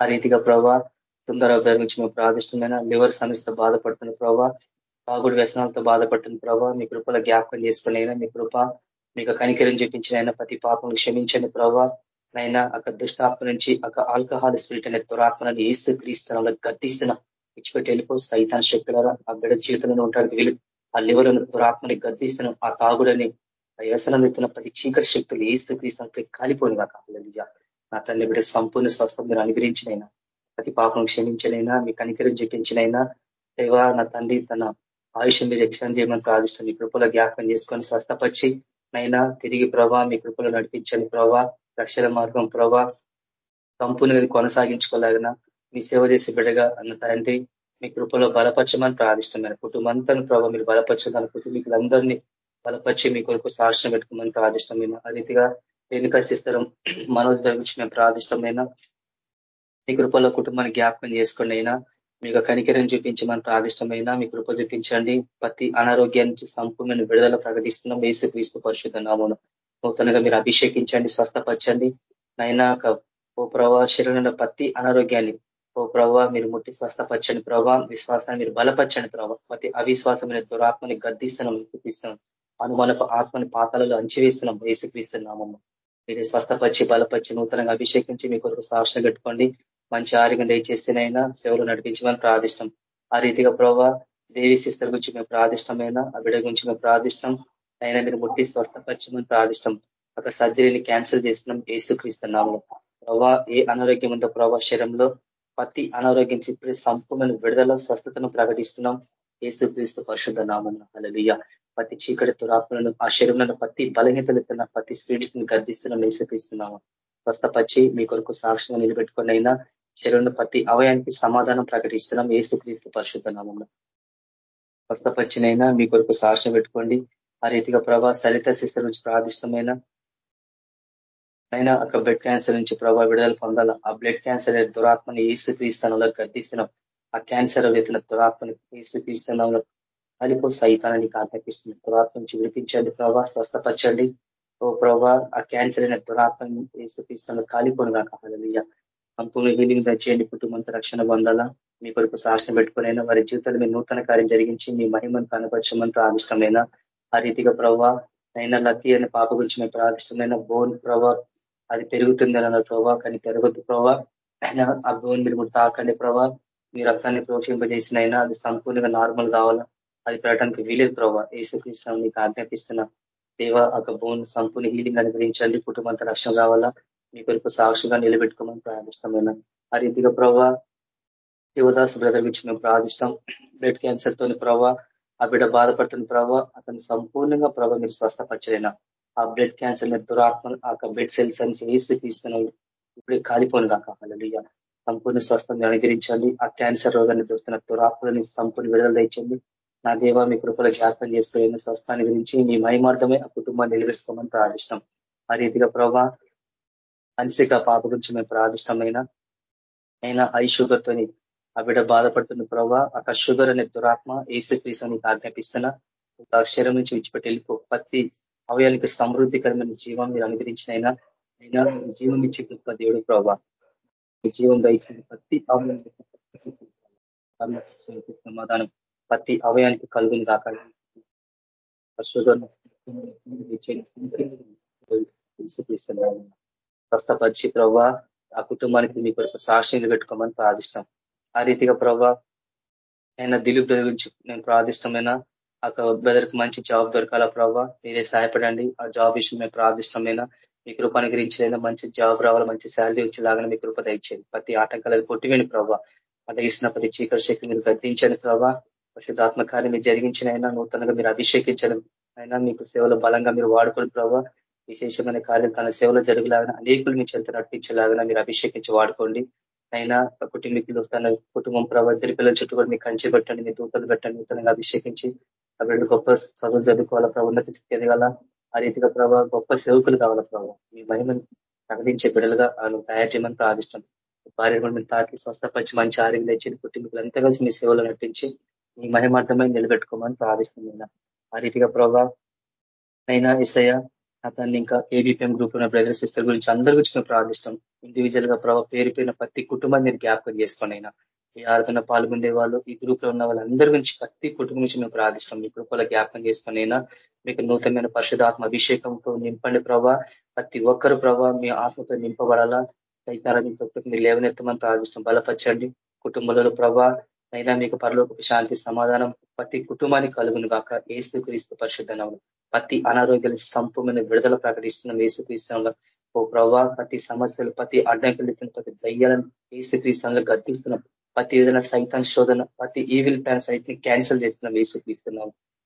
ఆ రీతిగా ప్రభావ సుందర గురించి మేము ప్రార్థిష్టమైన లివర్ సమస్యతో బాధపడుతున్న ప్రభావ బాగుడు వ్యసనాలతో బాధపడుతున్న ప్రభావ మీ కృపల జ్ఞాపకం చేసుకునైనా మీ కృప మీకు కనికరం చూపించిన ప్రతి పాపం క్షమించండి ప్రభావ నైనా అక్కడ దుష్టాత్మ నుంచి ఒక ఆల్కహాల్ స్పిరిట్ అనే దురాత్మని ఏసు క్రీస్తున్న గర్తిస్తున్న ఇచ్చిపెట్టి వెళ్ళిపో సైతాన్ శక్తుల ఆ జీవితంలో ఉంటాడు వీళ్ళు. ఆ లివర్ దురాత్మని గర్దిస్తున్న ఆ తాగుడని ఆ వ్యసనం ఎత్తున్న ప్రతి చీకటి శక్తులు ఏసు క్రీస్తు కాలిపోయినగా కావాలి నా తల్లి బిడ్డ సంపూర్ణ స్వస్థ మీరు అనుగ్రహించినైనా ప్రతి పాపం క్షమించినైనా మీ కనికరం చూపించినైనా దేవా నా తండ్రి తన ఆయుష్ మీరు ఎక్స్టెండ్ చేయమని ప్రార్థిస్తాం మీ కృపలో జ్ఞాపకం చేసుకొని స్వస్థపరిచి నైనా తిరిగి ప్రభా మీ కృపలో నడిపించండి ప్రభా రక్షణ మార్గం ప్రభా సంపూర్ణంగా కొనసాగించుకోలేగన మీ సేవ చేసే బిడ్డగా అన్న తండ్రి మీ కృపలో బలపరచమని ప్రార్థిస్తున్నాను. కుటుంబంతా ప్రభావ మీరు బలపరచదాని కుటుంబీకులందరినీ బలపరిచి మీ కొరకు సాక్షణ పెట్టుకోమని ప్రార్థిష్టమైన ఆ రీతిగా రేణుకాశిస్తరం మనోజ్ ధరించి మేము ప్రార్థిష్టమైన మీ కృపలో కుటుంబాన్ని జ్ఞాపకం చేసుకోండి అయినా మీకు కనికరం చూపించమని ప్రార్థిష్టమైనా మీ కృప చూపించండి. ప్రతి అనారోగ్యాన్ని సంపూర్ణ విడుదల ప్రకటిస్తున్నాం. వేసు క్రీస్తు పరిశుద్ధ నామను నూతనగా మీరు అభిషేకించండి స్వస్థపరచండి. నైనా ఓ ప్రభావ శరీరంలో ప్రతి అనారోగ్యాన్ని ఓ ప్రభావ మీరు ముట్టి స్వస్థపరచండి ప్రభావ విశ్వాసాన్ని మీరు బలపరచండి ప్రభావ ప్రతి అవిశ్వాసమైన దురాత్మని గర్దిస్తున్నాం చూపిస్తున్నాం అనుమానపు ఆత్మని పాతాలలో అంచివేస్తున్నాం. వేసుక్రీస్తున్నామమ్మ మీరు స్వస్థపరిచి బలపరిచి నూతనంగా అభిషేకించి మీ కొరకు సాక్షణ పెట్టుకోండి. మంచి ఆరోగ్యం దయచేసినైనా సేవలు నడిపించమని ప్రార్థిష్టం ఆ రీతిగా ప్రభావ దేవి సిస్టర్ గురించి మేము ప్రార్థిష్టమైనా ఆ బిడ్డ గురించి మేము ప్రార్థిష్టం అయినా మీరు ముట్టి స్వస్థపరచమని ప్రార్థిష్టం ఒక సర్జరీని క్యాన్సిల్ చేస్తున్నాం. ఏసుక్రీస్తున్నాము ప్రభావ ఏ అనారోగ్యం ఉందో ప్రభావ శరీరంలో ప్రతి అనారోగ్యం చెప్పి సంపూర్ణ విడుదల స్వస్థతను ప్రకటిస్తున్నాం. ఏసుక్రీస్తు పరిశుద్ధ నామం అలలియ ప్రతి చీకటి తురాపులను ఆ శరీరంలో ప్రతి బలహీతలు ప్రతి స్పీడ్స్ని గర్దిస్తున్నాం ఏసుక్రీస్తున్నాము స్వస్థపరిచి మీ కొరకు సాక్షిగా నిలబెట్టుకుని అయినా శరీరంలో ప్రతి అవయానికి సమాధానం ప్రకటిస్తున్నాం ఏసుక్రీస్తు పరిశుద్ధ నామంలో. స్వస్థపరిచినైనా మీ కొరకు సాక్ష్యం పెట్టుకోండి. ఆ రీతిగా ప్రభా సరిత శిస్త నుంచి ప్రార్థిష్టమైన అయినా ఒక బ్లడ్ క్యాన్సర్ నుంచి ప్రభావ విడుదల పొందాల? ఆ బ్లడ్ క్యాన్సర్ దురాత్మని ఏసు క్రీస్తానంలో గర్దిస్తున్నాం ఆ క్యాన్సర్ వెతున్న దురాత్మని ఏసు క్రీస్తానంలో కలిపో సైతానానికి ఆజ్ఞాపిస్తుంది దురాత్మ నుంచి విడిపించండి ప్రభా స్వస్థపరచండి. ఓ ప్రభా ఆ క్యాన్సర్ అయిన దురాత్మని ఏసు క్రీస్తాను కాలిపోను కాక హలలియ సంపూర్ణ హీలింగ్ దయచేయండి. కుటుంబంతో రక్షణ పొందాలా? మీ కొరకు సాక్ష్యం పెట్టుకునైనా వారి జీవితంలో మీ నూతన కార్యం జరిగించి మీ మహిమను కనపరచమని ప్రాదిష్టమైన ఆ రీతిగా ప్రభావ అయినా లక్కీ అనే పాప గురించి మేము ప్రాదిష్టమైన బోన్ ప్రభావ అది పెరుగుతుంది అన్న ప్రభావ కానీ పెరగద్దు ప్రభావ అయినా ఆ బోన్ మీరు కూడా తాకండి ప్రభావ మీ రక్తాన్ని ప్రోక్షింపజేసినైనా అది సంపూర్ణంగా నార్మల్ కావాలా? అది పెట్టడానికి వీలేదు ప్రభావ ఏసుక్రీస్తాం మీకు ఆజ్ఞాపిస్తున్నా దేవ ఒక భూమిని సంపూర్ణ హీలింగ్ అనుగ్రహించండి. కుటుంబంతో రక్షణ కావాలా? మీ కొరకు సాక్షిగా నిలబెట్టుకోమని ప్రార్థిష్టమైన ఆ రీతిగా ప్రభావ శివదాస్ బ్రదర్ గురించి మేము ప్రార్థిస్తాం. బ్లడ్ క్యాన్సర్ తోని ప్రభావ ఆ బిడ్డ బాధపడుతున్న ప్రభావ అతను సంపూర్ణంగా ప్రభావ మీరు స్వస్థపరచలేనా? ఆ బ్లడ్ క్యాన్సర్ దురాత్మ ఆ బ్లడ్ సెల్స్ అని వేసి తీసుకున్నాం ఇప్పుడే కాలిపోను కాక. సంపూర్ణ స్వస్థం అనుగ్రహించండి. ఆ క్యాన్సర్ రోగాన్ని చూస్తున్న దురాత్మని సంపూర్ణ విడుదల తెచ్చండి నా దేవ మీ కృపలో జాగ్రత్త చేస్తున్న స్వస్థాన్ని గురించి మీ మయమార్థమే ఆ కుటుంబాన్ని నిలబెట్టుకోమని ప్రార్థిస్తాం ఆ రీతిగా ప్రభా అన్సిక పాప గురించి మేము ప్రార్థిష్టమైన అయినా ఐ షుగర్తోని ఆ బిడ్డ బాధపడుతున్న ప్రభా అక్కడ షుగర్ అనే దురాత్మ ఏసుక్రీస్ అని ఆజ్ఞాపిస్తున్నా. అక్షరం నుంచి విడిచిపెట్టి వెళ్ళిపో. ప్రతి అవయానికి సమృద్ధికరమైన జీవం మీరు అనుగ్రహించిన అయినా అయినా జీవం ఇచ్చే గొప్ప దేవుడు ప్రభావ జీవం దయచిన ప్రతి అవయానికి సమాధానం ప్రతి అవయానికి కలుగుని కాక షుగర్ స్వస్థపరిచి ఆ కుటుంబానికి మీ కొరకు సాక్షిని పెట్టుకోమని ప్రార్థిస్తాం. ఆ రీతిగా ప్రభా నేను దిలీప్ గురించి నేను ప్రార్థిష్టమైన ఆ బ్రదర్కి మంచి జాబ్ దొరకాల ప్రభావ మీరే సహాయపడండి. ఆ జాబ్ విషయం మేము ప్రార్థిష్టమైన మీ కృప అనుగ్రహించలేదా మంచి జాబ్ రావాలి? మంచి శాలరీ వచ్చేలాగానే మీ కృప దయచేది ప్రతి ఆటంకాలను కొట్టివేని ప్రభావ అడ్డగిస్తున్న ప్రతి చీకటి శక్తి మీరు గద్దించండి ప్రభావ పరిశుద్ధాత్మ కార్యం మీరు జరిగించిన అయినా నూతనంగా మీరు అభిషేకించడం అయినా మీకు సేవలో బలంగా మీరు వాడుకోండి ప్రభావ విశేషమైన కార్యం తన సేవలో జరుగులాగా అనేకులు మీ చెంత నడిపించేలాగా మీరు అభిషేకించి వాడుకోండి. అయినా కుటుంబీకులు తన కుటుంబం ప్రభావ ఇద్దరి పిల్లల చుట్టూ కూడా మీకు కంచి పెట్టండి మీ దూతలు పెట్టండి నూతనంగా అభిషేకించి ఆ గొప్ప చదువులు చదువుకోవాలా ప్రభావ ఉన్నత స్థితి ఎదగాల? ఆ రీతిగా ప్రభావ గొప్ప సేవకులు కావాలా ప్రభావ మీ మహిమను ప్రకటించే బిడ్డలుగా ఆయన తయారు చేయమని ప్రార్థిస్తాం భార్య కూడా మీరు తాకి స్వస్థపరిచి మంచి ఆరోగ్యం తెచ్చి కుటుంబీకులు అంతా కలిసి మీ సేవలు నటించి మీ మహిమార్థమై నిలబెట్టుకోమని ప్రార్థిస్తున్నాం ఆ రీతిగా ప్రభావ అయినా ఇసయ అతన్ని ఇంకా ఏబిపిఎం గ్రూప్ ఉన్న బ్రదర్ సిస్టర్ గురించి అందరి గురించి మేము ప్రార్థిస్తాం ఇండివిజువల్గా ప్రభావ పేరు ప్రతి కుటుంబాన్ని మీరు జ్ఞాపకం చేసుకొని అయినా ఈ ఆరాధన పాల్గొనే వాళ్ళు ఈ గ్రూప్లో ఉన్న వాళ్ళందరి గురించి ప్రతి కుటుంబం నుంచి మేము ప్రార్థిస్తాం మీ కృపల జ్ఞాపకం చేసుకునైనా మీకు నూతనమైన పరిశుధాత్మ అభిషేకంతో నింపండి ప్రభావ ప్రతి ఒక్కరు ప్రభావ మీ ఆత్మతో నింపబడాలా? సైతారాధితో మీరు లేవనెత్తమని ప్రార్థిస్తాం బలపరచండి. కుటుంబంలో ప్రభా అయినా మీకు పరలోక శాంతి సమాధానం ప్రతి కుటుంబానికి కలుగును కాక ఏసుక్రీస్తు పరిశుద్ధనవులు ప్రతి అనారోగ్యాల సంపూర్ణ విడుదల ప్రకటిస్తున్నాం ఏసుక్రీస్తులో ఓ ప్రభా ప్రతి సమస్యలు ప్రతి అడ్డంకులు ప్రతి దయ్యాలను ఏసుక్రీస్తులో గర్తిస్తున్నాం ప్రతి ఏదైనా సైతాన్ శోధన ప్రతి ఈవిల్ ప్లాన్స్ అయితే క్యాన్సిల్ చేస్తున్నాం ఏసు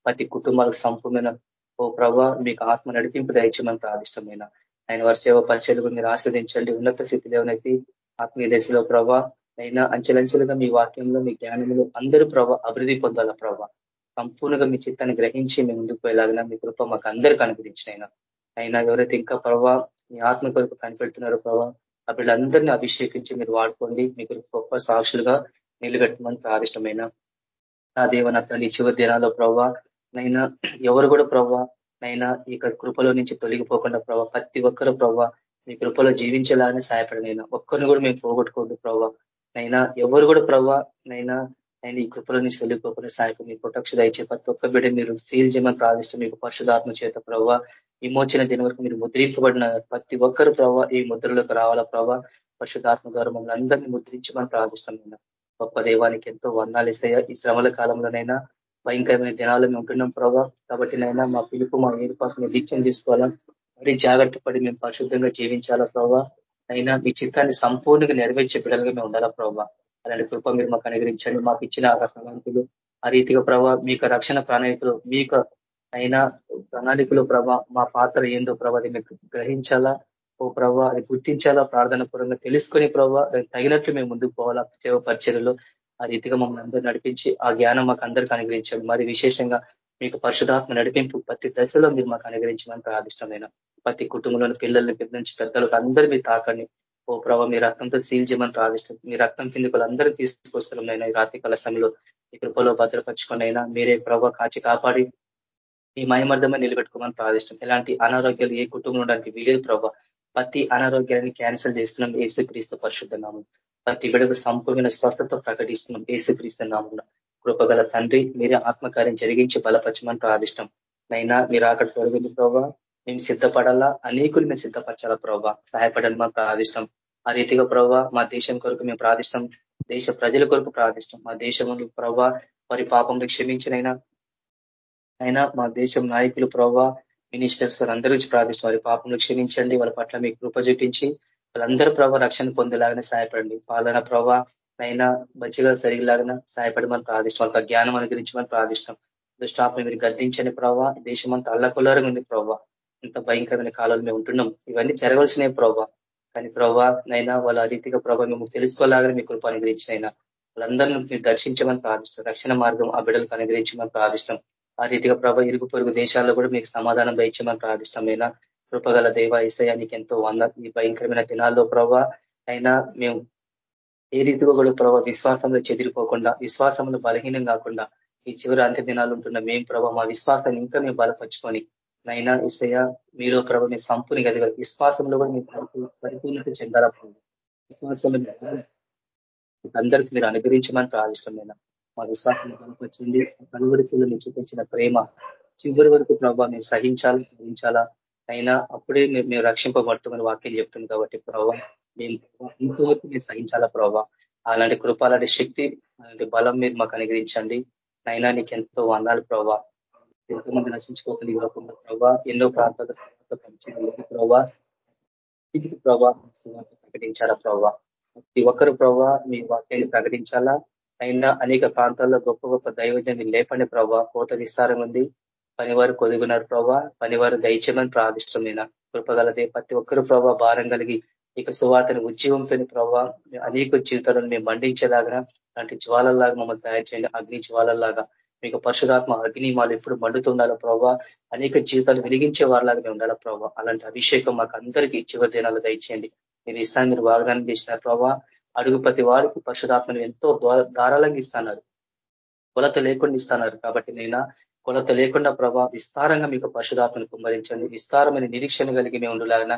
ప్రతి కుటుంబాలకు సంపూర్ణ ఓ ప్రభా మీకు ఆత్మ నడిపింపు దయచేయమని ప్రాదిష్టమైన ఆయన వారి సేవ పరిచయలు మీరు ఆస్వాదించండి. ఉన్నత స్థితిలో ఏమైతే ఆత్మీయ దశలో ప్రభా అయినా అంచెలంచెలుగా మీ వాక్యంలో మీ జ్ఞానంలో అందరూ ప్రభావ అభివృద్ధి పొందాల ప్రభావ సంపూర్ణంగా మీ చిత్తాన్ని గ్రహించి మేము ముందుకు పోయేలాగినా మీ కృప మాకు అందరికీ అనుగ్రహించిన అయినా ఎవరైతే ఇంకా ప్రభావ మీ ఆత్మ కొరకు కనిపెడుతున్నారో ప్రభావ ఆ వీళ్ళందరినీ అభిషేకించి మీరు వాడుకోండి. మీకు గొప్ప సాక్షులుగా నిలబెట్టమని ప్రాదిష్టమైన నా దేవన తల్లి చివరి దినాల్లో ప్రభావ నైనా ఎవరు కూడా ప్రభావ నైనా ఈ కృపలో నుంచి తొలగిపోకుండా ప్రభావ ప్రతి ఒక్కరు ప్రభావ మీ కృపలో జీవించేలాగానే సహాయపడనైనా ఒక్కరిని కూడా మేము పోగొట్టుకోవద్దు ప్రభావ నైనా ఎవరు కూడా ప్రభావ నైనా ఆయన ఈ కృపల నుంచి వెళ్ళిపోకుండా సాయకు మీ ప్రొటక్ష దయచే ప్రతి ఒక్క బిడ్డ మీరు సీల్ చేయమని ప్రార్థిస్తూ మీకు పరిశుధాత్మ చేత ప్రభావ విమోచన దీని వరకు మీరు ముద్రింపబడిన ప్రతి ఒక్కరు ప్రభావ ఈ ముద్రలోకి రావాలా ప్రభావ పరిశుధాత్మ గారు మమ్మల్ని అందరినీ ముద్రించమని ప్రార్థిస్తున్నాం గొప్ప దేవానికి ఎంతో వర్ణాలేసయ్య ఈ శ్రమల కాలంలోనైనా భయంకరమైన దినాలు మేము ఉంటున్నాం ప్రభావ కాబట్టి నైనా మా పిలుపు మా ఏర్పాటు దీక్షం తీసుకోవాలా? మరి జాగ్రత్త పడి మేము పరిశుద్ధంగా జీవించాలా ప్రభావ అయినా మీ చిత్తాన్ని సంపూర్ణంగా నెరవేర్చే బిడ్డలుగా మేము ఉండాలా ప్రభావ అలాంటి కృప మీరు మాకు అనుగ్రహించండి. మాకు ఇచ్చిన ప్రణాళికలు ఆ రీతిగా ప్రభా మీకు రక్షణ ప్రణాళికలు మీకు అయినా ప్రణాళికలు ప్రభా మా పాత్ర ఏందో ప్రభా అది మీకు గ్రహించాలా? ఓ ప్రభా అది గుర్తించాలా? ప్రార్థన పూర్వంగా తెలుసుకొని ప్రభావ తగినట్లు మేము ముందుకు పోవాలా? సేవ పరిచయలో ఆ రీతిగా మమ్మల్ని అందరూ నడిపించి ఆ జ్ఞానం మాకు అందరికీ అనుగ్రహించండి. మరి విశేషంగా మీకు పరిశుధాత్మ నడిపింపు ప్రతి దశలో మీరు మాకు అనుగ్రహించమని ప్రార్థిష్టమైన ప్రతి కుటుంబంలోని పిల్లల్ని పెద్ద నుంచి పెద్దలకు అందరూ మీరు తాకండి. ఓ ప్రభావ మీ రక్తంతో సీల్ చేయమని ప్రార్థిస్తాం మీ రక్తం కిందకు అందరూ తీసుకొస్తున్నాం ఈ రాత్రి కాల సమయంలో. ఈ కృపలో భద్రపరచుకొని అయినా మీరే ప్రభావ కాచి కాపాడి మీ మయమర్థమే నిలబెట్టుకోమని ప్రార్థిస్తాం ఎలాంటి అనారోగ్యాలు ఏ కుటుంబం ఉండడానికి వీలేదు ప్రభావ ప్రతి అనారోగ్యాన్ని క్యాన్సిల్ చేస్తున్నాం. ఏసుక్రీస్తు పరిశుద్ధనామం ప్రతి బిడకు సంపూర్ణ స్వస్థత ప్రకటిస్తున్నాం. ఏసుక్రీస్తు నామం. కృపగల తండ్రి మీరే ఆత్మకార్యం జరిగించి బలపరచమని ప్రార్థిష్టం నైనా మీరు అక్కడ తొలగింది ప్రభావ మేము సిద్ధపడాలా? అనేకులు మేము సిద్ధపరచాలా ప్రభావ సహాయపడని మాకు ప్రాదిష్టం. ఆ రీతిగా ప్రభావ మా దేశం కొరకు మేము ప్రాదిష్టం. దేశ ప్రజల కొరకు ప్రార్థిస్తాం మా దేశంలో ప్రభావ వారి పాపంలో క్షమించినైనా అయినా మా దేశం నాయకులు ప్రభావ మినిస్టర్స్ అందరూ ప్రార్థిస్తాం వారి పాపంలో క్షమించండి. వాళ్ళ పట్ల మీకు కృప చూపించి వాళ్ళందరూ ప్రభావ రక్షణ పొందేలాగానే సహాయపడండి. పాలన ప్రభావ అయినా మంచిగా సరిగలాగా సహాయపడమని ప్రార్థిస్తాం వాళ్ళ జ్ఞానం అనుగ్రహించమని ప్రార్థిస్తాం దుష్టాపని మీరు గర్దించండి ప్రభావ దేశం అంతా అల్లకొల్లారంగా ఉంది ప్రభావ ఇంత భయంకరమైన కాలంలో మేము ఉంటున్నాం. ఇవన్నీ జరగవలసినవి ప్రభావ కానీ ప్రభావ నైనా వాళ్ళ రీతిగా ప్రభావ మేము తెలుసుకోలాగానే మీ కృప అనుగ్రహించినైనా వాళ్ళందరినీ మీరు దర్శించమని ప్రార్థిస్తాం రక్షణ మార్గం ఆ బిడ్డలకు అనుగ్రహించమని ప్రార్థిస్తాం ఆ రీతిగా ప్రభావ ఇరుగు పొరుగు దేశాల్లో కూడా మీకు సమాధానం దయచేయమని ప్రార్థిస్తాం అయినా కృపగల దేవ ఈసయ నీకు ఎంతో వంద ఈ భయంకరమైన దినాల్లో ప్రభావ అయినా మేము ఏ రీతిగా కూడా ప్రభావ విశ్వాసంలో చెదిరిపోకుండా విశ్వాసంలో బలహీనం కాకుండా ఈ చివరి అంత్య దినాలు ఉంటున్న మేము ప్రభావ మా విశ్వాసాన్ని ఇంకా మేము బలపరుచుకొని నైనా ఇసయ మీరు ప్రభు మీ సంపూర్ణ గదిగా విశ్వాసంలో కూడా మీరు పరిపూర్ణత చెందాల విశ్వాసంలో అందరికీ మీరు అనుగ్రహించమని ప్రార్థిష్టమైన మా విశ్వాసం కనుకొచ్చింది కనుగరిశీలు మీరు చూపించిన ప్రేమ చివరి వరకు ప్రభావ మేము సహించాలి సహించాలా అయినా అప్పుడే మీరు మేము రక్షింపబడుతామని వాక్యం చెప్తుంది కాబట్టి ప్రభావ మేము ఇంతవరకు మేము సహించాలా ప్రభావ అలాంటి కృప అలాంటి శక్తి అలాంటి బలం మీరు మాకు అనుగ్రహించండి. అయినా నీకు ఎంతో వందాలు ప్రభావ ఎంతోమంది నశించుకోకుండా ఇవ్వకుండా ప్రభావ ఎన్నో ప్రాంతాల ప్రభావ ప్రభావ ప్రకటించాలా ప్రభావ ప్రతి ఒక్కరు ప్రభావ మీ వాక్యాన్ని ప్రకటించాలా? అయినా అనేక ప్రాంతాల్లో గొప్ప గొప్ప దైవజన్ని లేపండి ప్రభావ కోత విస్తారం ఉంది. పనివారు కొదుగున్నారు ప్రభావ పనివారు దైత్యమని ప్రార్థిష్టమైన కృపగలదే ప్రతి ఒక్కరు ప్రభావ భారం కలిగి ఇక సువార్తను ఉద్యమంతో ప్రభావ అనేక జీవితాలను మేము మండించేలాగా అలాంటి జ్వాలల్లాగా మమ్మల్ని తయారు చేయండి. అగ్ని జ్వాలల్లాగా మీకు పరిశుధాత్మ అగ్ని మాలు ఎప్పుడు మండుతుండాలో ప్రభావ అనేక జీవితాలు వెలిగించే వారిలాగా మేము ఉండాలా ప్రభావ అలాంటి అభిషేకం మాకు అందరికీ చివరి దినాలు దయచేయండి. మీరు ఇస్తాను మీరు వాగ్దానం చేసిన ప్రభావ అడుగు ప్రతి వారికి పరిశుధాత్మను ఎంతో ధారాళంగా ఇస్తున్నారు. కొలత లేకుండా ఇస్తున్నారు కాబట్టి నేను కొలత లేకుండా ప్రభావ విస్తారంగా మీకు పరిశుధాత్మను కుమ్మరించండి. విస్తారమైన నిరీక్షణ కలిగి మేము ఉండలాగిన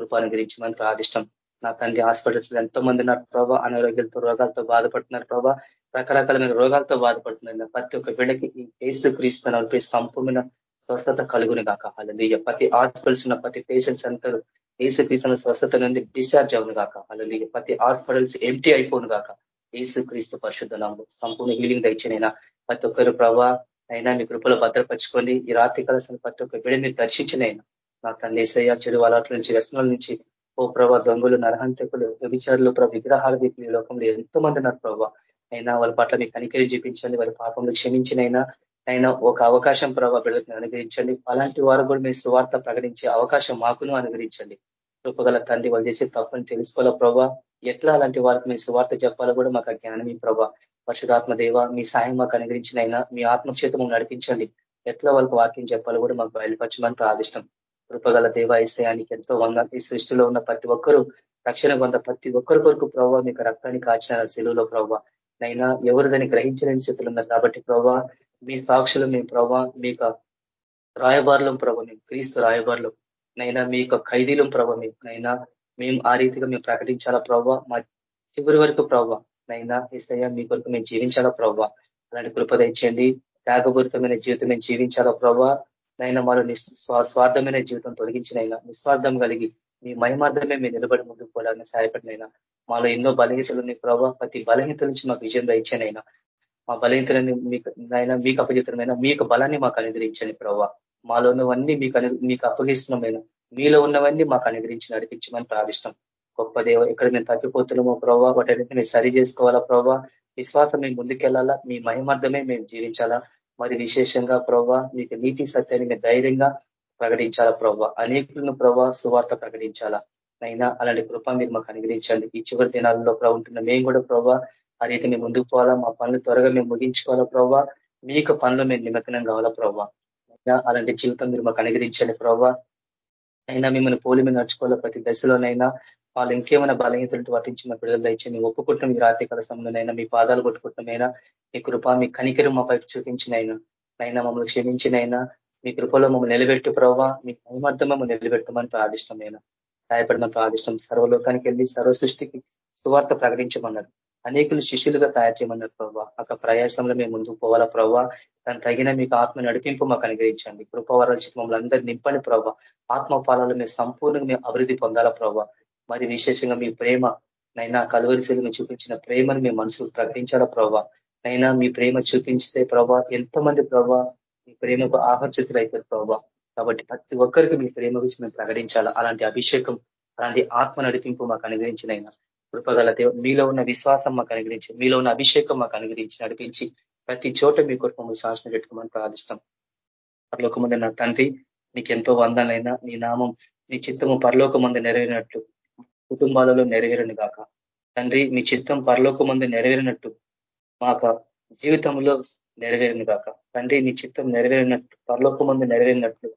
కృపాను గురించి మనకు ఆదిష్టం. నా తండ్రి హాస్పిటల్స్ ఎంతో మంది ఉన్నారు ప్రభా. అనారోగ్యాలతో రోగాలతో బాధపడుతున్నారు ప్రభా. రకరకాలమైన రోగాలతో బాధపడుతున్నారు ప్రతి ఒక్క బిడ్డకి ఈ కేసు క్రీస్తున్న సంపూర్ణ స్వస్థత కలుగుని కాక అలలియ ప్రతి హాస్పిటల్స్ ఉన్న ప్రతి పేషెంట్స్ అంటారు ఏసు క్రీస్తు స్వస్థత నుండి డిశ్చార్జ్ అవును కాక అలలియ ప్రతి హాస్పిటల్స్ ఎంటీ అయిపోను కాక ఏసు క్రీస్తు పరిశుద్ధనాము సంపూర్ణ హీలింగ్ దయచేనైనా ప్రతి ఒక్కరు ప్రభా అయినా మీ కృపలో భద్రపరచుకొని ఈ రాత్రి కలసిన ప్రతి ఒక్క బిడ్డ మీరు దర్శించినైనా నా తండ్రి ఏసయ్య చెడు అలవాట్ల నుంచి వ్యసనాల నుంచి ఓ ప్రభా దొంగలు నరహంతకులు వ్యభిచారులు ప్రభ విగ్రహాల దీపి లోకంలో ఎంతో మంది ఉన్నారు ప్రభావ అయినా వాళ్ళ పట్ల మీకు కనికరి చూపించండి వారి పాపంలో క్షమించినైనా అయినా ఒక అవకాశం ప్రభావ బిడ్డలకు అనుగ్రహించండి. అలాంటి వారు కూడా మీరు సువార్త ప్రకటించే అవకాశం మాకును అనుగ్రహించండి. కృపగల తండ్రి వాళ్ళు చేసే తప్పని తెలుసుకోవాలా ప్రభా? ఎట్లా అలాంటి వారికి మీ సువార్త చెప్పాలో కూడా మాకు జ్ఞానం ఈ ప్రభా. పరిశుధాత్మ దేవ మీ సాయం మాకు అనుగ్రహించినైనా మీ ఆత్మక్షేత్రం నడిపించండి. ఎట్లా వాళ్ళకి వాక్యం చెప్పాలో కూడా మాకు బయలుపరచమని ప్రాదిష్టం కృపగల దేవ ఐసయానికి ఎంతో వంద ఈ సృష్టిలో ఉన్న ప్రతి ఒక్కరూ రక్షణ పొంద ప్రతి ఒక్కరి కొరకు ప్రభావ మీకు రక్తాన్ని కాచిన సెలువులో ప్రభావ నైనా ఎవరు దాన్ని గ్రహించలేని స్థితులు ఉన్నారు కాబట్టి ప్రభా మీ సాక్షులు మీ యొక్క రాయబారులం ప్రభావ మేము క్రీస్తు రాయబారులు. నైనా మీ యొక్క ఖైదీలం ప్రభావ మేము నైనా మేము ఆ రీతిగా మేము ప్రకటించాలా ప్రభావ మా చివరి వరకు ప్రభావ నైనా ఇస్తయ్యా మీ కొరకు మేము జీవించాలా ప్రభావ అలాంటి కృపద ఇచ్చేయండి త్యాగపూరితమైన జీవితం మేము జీవించాలా ప్రభావ నైనా మాలో స్వార్థమైన జీవితం తొలగించినైనా నిస్వార్థం కలిగి మీ మహిమార్థమే మేము నిలబడి ముందుకు పోవాలని సహాయపడినైనా మాలో ఎన్నో బలహీతలు ఉన్నాయి ప్రభావ ప్రతి బలహీత నుంచి మాకు విజయం దయచేనైనా మా బలహీతలని మీకు అయినా మీకు అపజితమైన మీ బలాన్ని మాకు అనుగ్రహించండి ప్రభావ మాలో ఉన్నవన్నీ మీకు మీకు అప్పగిస్తున్నామైనా మీలో ఉన్నవన్నీ మాకు అనుగ్రహించి నడిపించమని ప్రార్థిష్టం గొప్ప దేవ ఇక్కడ మేము తప్పిపోతున్నామో ప్రభావ వాటన్నిటి మేము సరి చేసుకోవాలా ప్రభావ విశ్వాసం మేము ముందుకెళ్ళాలా మీ మహిమార్థమే మేము జీవించాలా. మరి విశేషంగా ప్రభావ మీకు నీతి సత్యాన్ని మేము ధైర్యంగా ప్రకటించాలా ప్రభావ అనేకులను ప్రభావ సువార్త ప్రకటించాలా. అయినా అలాంటి కృప మీరు మాకు అనుగ్రహించండి. ఈ చివరి దినాలలో ఉంటున్న మేము కూడా ప్రభావ ఆ రీతి మేము ముందుకు పోవాలా మా పనులు త్వరగా మేము ముగించుకోవాలా ప్రభావ మీకు పనులు మేము నిమగ్నం కావాలా ప్రభావ అలాంటి జీవితం మీరు మాకు అనుగ్రహించండి ప్రభావ అయినా మిమ్మల్ని పోలి మీద నడుచుకోవాలా ప్రతి దశలోనైనా వాళ్ళు ఇంకేమైనా బలహీతలు పట్టించిన బిడ్డలు ఇచ్చి మీ ఒప్పుకుంటున్న. మీ రాత్రి సమయంలోనైనా మీ పాదాలు కొట్టుకుంటున్నమైనా మీ కృప మీ కనికరు మా పైపు చూపించినైనా అయినా మమ్మల్ని క్షమించినైనా మీ కృపలో మమ్మల్ని నిలబెట్టు ప్రవ్వా మీ మహిమార్థం మమ్మల్ని నిలబెట్టమని ప్రార్థిష్టమైనా రాయబడి మాకు ఆదిష్టం సర్వలోకానికి వెళ్ళి సర్వ సృష్టికి సువార్త ప్రకటించమన్నారు. అనేకులు శిష్యులుగా తయారు చేయమన్నారు ప్రభావ అక్కడ ప్రయాసంలో మేము ముందుకు పోవాలా ప్రభావ దాని తగిన మీకు ఆత్మ నడిపింపు మాకు అనుగ్రహించండి. కృపవరాల మమ్మల్ని అందరూ నింపండి ప్రభావ ఆత్మ ఫలాలు మేము సంపూర్ణంగా మేము అభివృద్ధి పొందాలా ప్రభావ మరి విశేషంగా మీ ప్రేమ నైనా కలువరిశీలు మీరు చూపించిన ప్రేమను మేము మనసుకు ప్రకటించాలా ప్రభావ నైనా మీ ప్రేమ చూపించితే ప్రభావ ఎంతమంది ప్రభావ మీ ప్రేమకు ఆహర్చితులు అవుతారు ప్రభావ కాబట్టి ప్రతి ఒక్కరికి మీ ప్రేమ గురించి మేము ప్రకటించాలా? అలాంటి అభిషేకం అలాంటి ఆత్మ నడిపింపు మాకు అనుగ్రహించినైనా. కృపగల దేవ మీలో ఉన్న విశ్వాసం మాకు అనుగ్రహించి మీలో ఉన్న అభిషేకం మాకు అనుగ్రహించి నడిపించి ప్రతి చోట మీ కొరకు మమ్మల్ని శాసన పెట్టుకోమని ప్రార్థిస్తాం పరలోకముందు నా తండ్రి నీకు ఎంతో వందాలైనా నీ నామం నీ చిత్తము పరలోకమంది నెరవేరినట్టు కుటుంబాలలో నెరవేరను గాక. తండ్రి మీ చిత్తం పరలోకమంది నెరవేరినట్టు మాకు జీవితంలో నెరవేరును గాక. తండ్రి నీ చిత్తం నెరవేరినట్టు పరలోకమందు నెరవేరినట్లు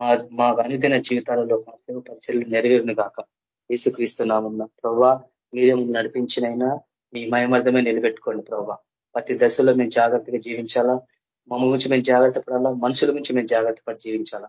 మా అనితైన జీవితాలలో మా పరిచయలు నెరవేరును కాక యేసుక్రీస్తు నామన్న ప్రవ్వా మీరే నడిపించినైనా మీ మయమర్థమే నిలబెట్టుకోండి ప్రభావ ప్రతి దశలో మేము జాగ్రత్తగా జీవించాలా? మమ్మ గురించి మేము జాగ్రత్త పడాలా? మనుషుల గురించి మేము జాగ్రత్త పడి జీవించాలా?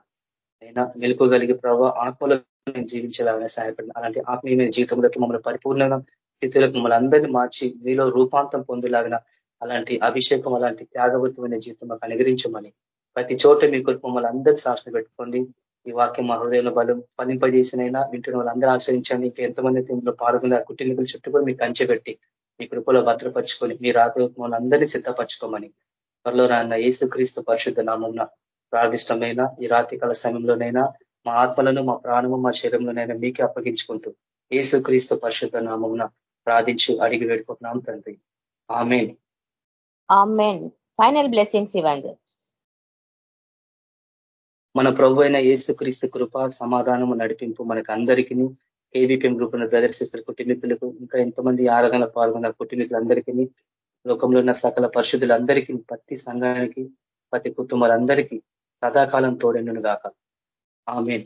అయినా మెలుకోగలిగే ప్రభావ ఆత్మలో మేము జీవించాలని సహాయపడిన అలాంటి ఆత్మీయమైన జీవితంలోకి మమ్మల్ని పరిపూర్ణంగా స్థితిలోకి మమ్మల్ని అందరినీ మార్చి మీలో రూపాంతం పొందేలాగిన అలాంటి అభిషేకం అలాంటి త్యాగవంతమైన జీవితం మాకు అనుగ్రహించమని ప్రతి చోట మీ కొరకు మమ్మల్ని అందరికీ శాసన పెట్టుకోండి. ఈ వాక్యం మా హృదయంలో బలం ఫలింపజేసినైనా వింటున్న వాళ్ళందరూ ఆచరించండి ఇంకా ఎంతమంది దీంట్లో పాల్గొన్న కుటుంబీకుల చుట్టూ కూడా మీకు కంచెపెట్టి మీ కృపలో భద్రపరుచుకొని మీ రాత్రి అందరినీ సిద్ధపరచుకోమని. త్వరలో రాన్న క్రీస్తు పరిశుద్ధ నామం ప్రార్థిష్టమైన ఈ రాత్రికాల సమయంలోనైనా మా ఆత్మలను మా ప్రాణము మా శరీరంలోనైనా మీకే అప్పగించుకుంటూ ఏసుక్రీస్తు పరిశుద్ధ నామం ప్రార్థించి అడిగి వేడుకుంటున్నాం తండ్రి. ఆమెన్. ఫైనల్ బ్లెస్సింగ్స్ ఇవ్వండి. మన ప్రభు అయిన క్రీస్తు కృప సమాధానము నడిపింపు మనకు అందరికీ కేవీపీఎం గ్రూప్ ప్రదర్శిస్తారు కుటుంబీకులకు ఇంకా ఎంతమంది ఆరాధన పాల్గొన్న కుటుంబీకులందరికీ లోకంలో ఉన్న సకల పరిశుద్ధులందరికీ ప్రతి సంఘానికి ప్రతి కుటుంబాలందరికీ సదాకాలం తోడెండును గాక. ఆమె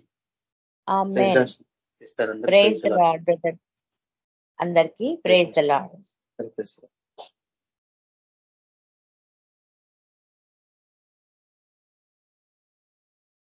అందరికీ. Praise the lord.